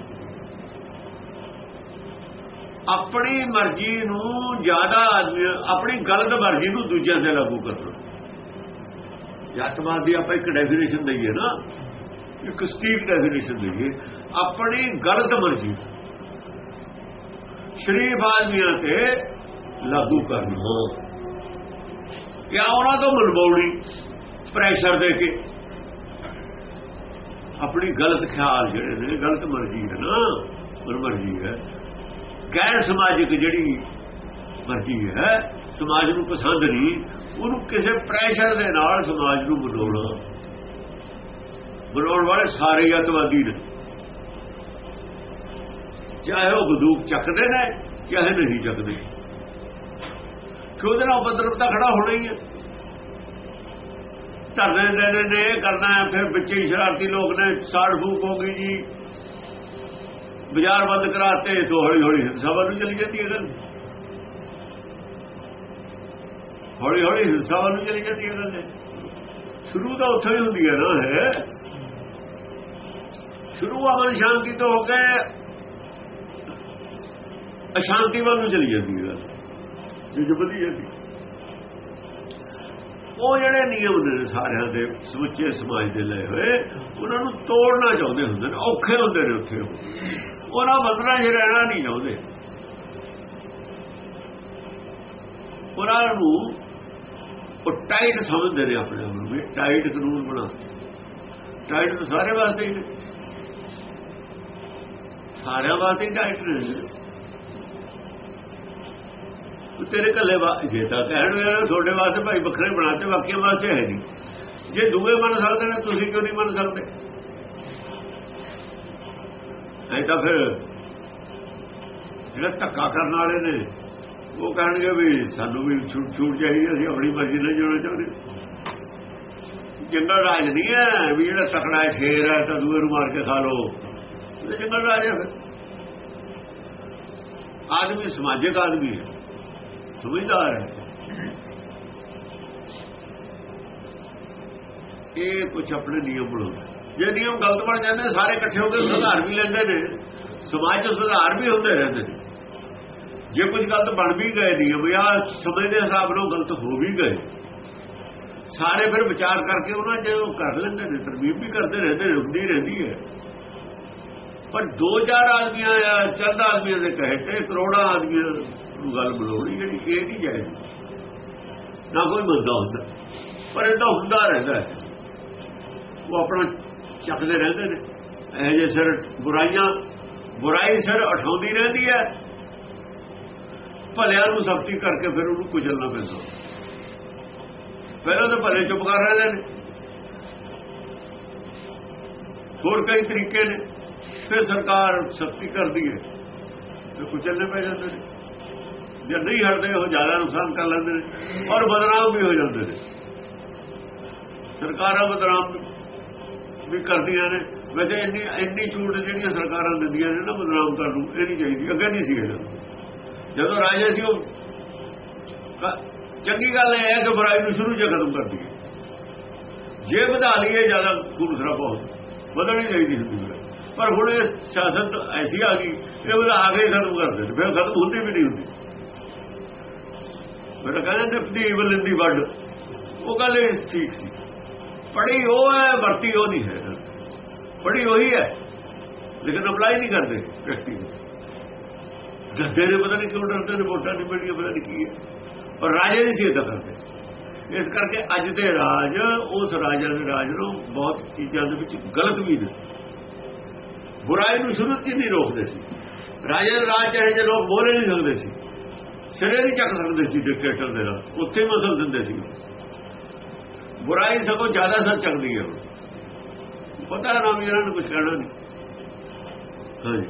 S2: ਆਪਣੀ ਮਰਜ਼ੀ ਨੂੰ ਜ਼ਿਆਦਾ ਆਦਮੀ ਆਪਣੀ ਗਲਤ ਮਰਜ਼ੀ ਨੂੰ ਦੂਜਿਆਂ ਤੇ ਲਾਗੂ ਕਰਨਾ। ਜੱਟਵਾਦ ਦੀ ਆਪਾਂ ਇੱਕ ਡੈਫੀਨੇਸ਼ਨ ਦਈਏ ਨਾ, ਇੱਕ ਸਟੀਕ ਡੈਫੀਨੇਸ਼ਨ ਦਈਏ, ਆਪਣੀ ਗਲਤ ਮਰਜ਼ੀ ਸ਼ਰੀਫ ਆਦਮੀਆਂ ਤੇ ਲਾਗੂ ਕਰਨਾ। ਜਾਂ ਉਹਨਾਂ ਤੋਂ ਮਨਵਾਉਣੀ ਪ੍ਰੈਸ਼ਰ ਦੇ ਕੇ। ਆਪਣੀ ਗਲਤ ਖਿਆਲ ਜਿਹੜੇ ਨੇ, ਗਲਤ ਮਰਜ਼ੀ ਹੈ ਨਾ ਮਰਜ਼ੀ ਹੈ। ਗੈਰ ਸਮਾਜਿਕ ਜਿਹੜੀ ਮਰਜ਼ੀ ਹੈ, ਸਮਾਜ ਨੂੰ ਪਸੰਦ ਨਹੀਂ, ਉਹਨੂੰ ਕਿਸੇ ਪ੍ਰੈਸ਼ਰ ਦੇ ਨਾਲ ਸਮਾਜ ਨੂੰ ਬਣਾਉਣਾ ਬਣਾਉਣ ਵਾਲੇ ਸਾਰੇ ਹੀ ਅਤਵਾਦੀ ਨੇ। ਚਾਹੇ ਉਹ ਬੰਦੂਕ ਚੱਕਦੇ ਨੇ, ਚਾਹੇ ਨਹੀਂ ਚੱਕਦੇ। ਕਿਉਂ ਉਹਦੇ ਨਾਲ ਉਪਦਰਵਤਾ ਖੜਾ ਹੋਣਾ ਹੀ ਹੈ। ਧਰਨੇ ਦੇਣੇ ਨੇ ਇਹ ਕਰਨਾ ਹੈ, ਫਿਰ ਬੱਚੇ ਹੀ ਸ਼ਰਾਰਤੀ ਲੋਕ ਨੇ, ਸਾੜ ਫੂਕ ਹੋ ਗਈ ਜੀ। ਬਾਜ਼ਾਰ ਬੰਦ ਕਰਾਤੇ ਤੋਂ ਹੌਲੀ ਹੌਲੀ ਹਿੰਸਾ ਵੱਲ ਨੂੰ ਚਲੀ ਜਾਂਦੀ ਹੈ ਗੱਲ। ਹੌਲੀ ਹੌਲੀ ਹਿੰਸਾ ਵੱਲ ਨੂੰ ਚਲੀ ਜਾਂਦੀ ਹੈ ਗੱਲ। ਸ਼ੁਰੂ ਤਾਂ ਉੱਥੇ ਹੀ ਹੁੰਦੀ ਹੈ ਨਾ, ਹੈ। ਸ਼ੁਰੂ ਅਮਨ ਸ਼ਾਂਤੀ ਤੋਂ ਹੋ ਕੇ ਅਸ਼ਾਂਤੀ ਵੱਲ ਨੂੰ ਚਲੀ ਜਾਂਦੀ ਹੈ। ਗੱਲ ਜਿੱਦ ਉਹ ਜਿਹੜੇ ਨਿਯਮ ਨੇ ਸਾਰਿਆਂ ਦੇ, ਸਮੁੱਚੇ ਸਮਾਜ ਦੇ ਲਏ ਹੋਏ, ਉਹਨਾਂ ਨੂੰ ਤੋੜਨਾ ਚਾਹੁੰਦੇ ਹੁੰਦੇ ਨੇ, ਔਖੇ ਹੁੰਦੇ ਨੇ ਉੱਥੇ। ਉਹਨਾਂ ਬੰਦਨਾ 'ਚ ਰਹਿਣਾ ਨਹੀਂ ਚਾਹੁੰਦੇ। ਉਹਨਾਂ ਨੂੰ ਉਹ ਟਾਈਟ ਸਮਝਦੇ ਨੇ ਆਪਣੇ ਆਪ ਨੂੰ ਵੀ, ਟਾਈਟ ਕਾਨੂੰਨ ਬਣਾ। ਟਾਈਟ ਤਾਂ ਸਾਰੇ ਵਾਸਤੇ ਹੀ ਸਾਰਿਆਂ ਵਾਸਤੇ ਹੀ ਟਾਈਟ ਨੇ। ਤੇਰੇ ਕੱਲੇ ਜੇ ਤਾਂ ਕਹਿਣ ਤੁਹਾਡੇ ਵਾਸਤੇ ਭਾਈ ਵੱਖਰੇ ਬਣਾਤੇ, ਬਾਕੀਆਂ ਵਾਸਤੇ ਹੈ ਨਹੀਂ। ਜੇ ਦੂਏ ਮੰਨ ਸਕਦੇ ਨੇ, ਤੁਸੀਂ ਕਿਉਂ ਨਹੀਂ ਮੰਨ ਸਕਦੇ? ਐ ਤਾਂ ਫਿਰ ਜਿਹੜਾ ਧੱਕਾ ਕਰਨ ਵਾਲੇ ਨੇ, ਉਹ ਕਹਿਣਗੇ ਵੀ ਸਾਨੂੰ ਵੀ ਛੂਟ ਛੂਟ ਚਾਹੀਦੀ ਅਸੀਂ ਆਪਣੀ ਮਰਜ਼ੀ ਨਾਲ ਜਿਉਣਾ ਚਾਹੁੰਦੇ ਜੰਗਲ ਰਾਜ ਨਹੀਂ ਹੈ ਵੀ ਜਿਹੜਾ ਤਕੜਾ ਹੈ, ਸ਼ੇਰ ਹੈ, ਤਾਂ ਦੂਏ ਨੂੰ ਮਾਰ ਕੇ ਖਾ ਲਓ। ਜੰਗਲ ਰਾਜ ਹੈ ਫਿਰ। ਆਦਮੀ ਸਮਾਜਿਕ ਆਦਮੀ ਹੈ। ਸਮਝਦਾਰ ਹੈ। ਇਹ ਕੁਝ ਆਪਣੇ ਨਿਯਮ ਬਣਾਉਂਦਾ ਜੇ ਨਿਯਮ ਗਲਤ ਬਣ ਜਾਂਦੇ, ਸਾਰੇ ਇਕੱਠੇ ਹੋ ਕੇ ਸੁਧਾਰ ਵੀ ਲੈਂਦੇ ਨੇ, ਸਮਾਜ 'ਚ ਸੁਧਾਰ ਵੀ ਹੁੰਦੇ ਰਹਿੰਦੇ ਨੇ। ਜੇ ਕੁਝ ਗਲਤ ਬਣ ਵੀ ਗਏ ਨਿਯਮ, ਜਾਂ ਸਮੇਂ ਦੇ ਹਿਸਾਬ ਨਾਲ ਗਲਤ ਹੋ ਵੀ ਗਏ, ਸਾਰੇ ਫਿਰ ਵਿਚਾਰ ਕਰਕੇ ਉਹਨਾਂ 'ਚ ਉਹ ਕਰ ਲੈਂਦੇ ਨੇ, ਤਰਮੀਮ ਵੀ ਕਰਦੇ ਰਹਿੰਦੇ ਨੇ, ਹੁੰਦੀ ਰਹਿੰਦੀ ਹੈ। ਪਰ ਦੋ ਚਾਰ ਆਦਮੀਆਂ ਆ, ਚੰਦ ਆਦਮੀਆਂ ਦੇ ਕਹੇ ਤੇ ਕਰੋੜਾਂ ਆਦਮੀਆਂ ਨੂੰ ਗੱਲ ਬਣਾਉਣੀ ਜਿਹੜੀ ਇਹ ਨਹੀਂ ਜਾਇਜ਼ ਨਾ ਕੋਈ ਮੰਨਦਾ ਹੁੰਦਾ, ਪਰ ਇਹਦਾ ਹੁੰਦਾ ਰਹਿੰਦਾ ਉਹ ਆਪਣਾ ਚੱਕਦੇ ਰਹਿੰਦੇ ਨੇ। ਇਹ ਜੇ ਸਿਰ ਬੁਰਾਈਆਂ, ਬੁਰਾਈ ਸਿਰ ਉਠਾਉਂਦੀ ਰਹਿੰਦੀ ਹੈ। ਭਲਿਆਂ ਨੂੰ ਸਖਤੀ ਕਰਕੇ ਫਿਰ ਉਹਨੂੰ ਕੁਚਲਣਾ ਪੈਂਦਾ। ਪਹਿਲਾਂ ਤਾਂ ਭਲੇ ਚੁੱਪ ਕਰ ਰਹੇ ਨੇ। ਹੋਰ ਕਈ ਤਰੀਕੇ ਨੇ। ਫਿਰ ਸਰਕਾਰ ਸਖਤੀ ਕਰਦੀ ਹੈ। ਤੇ ਕੁਚਲਨੇ ਪੈ ਜਾਂਦੇ ਨੇ। ਜੇ ਨਹੀਂ ਹਟਦੇ, ਉਹ ਜ਼ਿਆਦਾ ਨੁਕਸਾਨ ਕਰ ਲੈਂਦੇ ਨੇ ਔਰ ਬਦਨਾਮ ਵੀ ਹੋ ਜਾਂਦੇ ਨੇ। ਸਰਕਾਰਾਂ ਬਦਨਾਮ ਵੀ ਕਰਦੀਆਂ ਨੇ। ਵੈਸੇ ਇੰਨੀ ਇੰਨੀ ਛੂਟ ਜਿਹੜੀਆਂ ਸਰਕਾਰਾਂ ਦਿੰਦੀਆਂ ਨੇ ਨਾ ਬਦਨਾਮ ਕਰਨ ਨੂੰ, ਇਹ ਨਹੀਂ ਚਾਹੀਦੀ। ਅੱਗੇ ਨਹੀਂ ਸੀ ਇਹ ਜਦੋਂ ਰਾਜੇ ਸੀ, ਉਹ ਚੰਗੀ ਗੱਲ ਇਹ ਹੈ ਕਿ ਬੁਰਾਈ ਨੂੰ ਸ਼ੁਰੂ ਚ ਖਤਮ ਕਰ ਦਈਏ ਜੇ ਵਧਾ ਲਈਏ, ਜ਼ਿਆਦਾ ਖੂਬਸਰਾ ਖਰਾਬਾ ਵਧਣੀ ਚਾਹੀਦੀ ਹੁੰਦੀ ਪਰ ਹੁਣ ਇਹ ਸਿਆਸਤ ਐਸੀ ਆ ਗਈ, ਇਹ ਵਧਾ ਕੇ ਹੀ ਖਤਮ ਕਰ ਦਿੰਦੇ, ਫਿਰ ਖਤਮ ਹੁੰਦੀ ਵੀ ਨਹੀਂ ਹੁੰਦੀ। ਮੇਰਾ ਕਹਿੰਦੇ ਨਿਪਦੀ ਇਵਲ ਇਨ ਦੀ ਵਰਡ ਉਹ ਗੱਲ ਇਹ ਠੀਕ ਸੀ। ਪੜੀ ਉਹ ਹੈ, ਵਰਤੀ ਉਹ ਨਹੀਂ ਹੈ। ਪੜੀ ਉਹੀ ਹੈ, ਲੇਕਿਨ ਅਪਲਾਈ ਨਹੀਂ ਕਰਦੇ ਪ੍ਰੈਕਟਿਕਲ ਜੱਦੇ ਨੇ ਪਤਾ ਨਹੀਂ ਕਿਉਂ ਡਰਦੇ ਨੇ, ਵੋਟਾਂ ਨਹੀਂ ਮਿਲਦੀਆਂ ਪਤਾ ਨਹੀਂ ਕੀ ਹੈ। ਪਰ ਰਾਜੇ ਨਹੀਂ ਸੀ ਇਦਾਂ ਕਰਦੇ। ਇਸ ਕਰਕੇ ਅੱਜ ਦੇ ਰਾਜ, ਉਸ ਰਾਜਾ ਦੇ ਰਾਜ ਨੂੰ ਬਹੁਤ ਚੀਜ਼ਾਂ ਦੇ ਵਿੱਚ ਗਲਤ ਵੀ ਨੇ ਬੁਰਾਈ ਨੂੰ ਸ਼ੁਰੂ ਕੀ ਨਹੀਂ ਰੋਕਦੇ ਸੀ। ਰਾਜੇ ਦੇ ਰਾਜ ਚਾਹੇ ਜੇ ਲੋਕ ਬੋਲੇ ਨਹੀਂ ਸਕਦੇ ਸੀ। ਸਿਰੇ ਨਹੀਂ ਚੱਕ ਸਕਦੇ ਸੀ ਡਿਕਟੇਟਰ ਦੇ ਨਾਲ। ਉੱਥੇ ਮਸਲ ਦਿੰਦੇ ਸੀ। ਬੁਰਾਈ ਸਗੋਂ ਜ਼ਿਆਦਾ ਸਰ ਚੱਕਦੀ ਹੈ। ਪਤਾ ਨਾ ਇਹਨਾਂ ਨੂੰ ਕੁਝ ਕਹਿਣਾ ਨਹੀਂ। ਹਾਂਜੀ।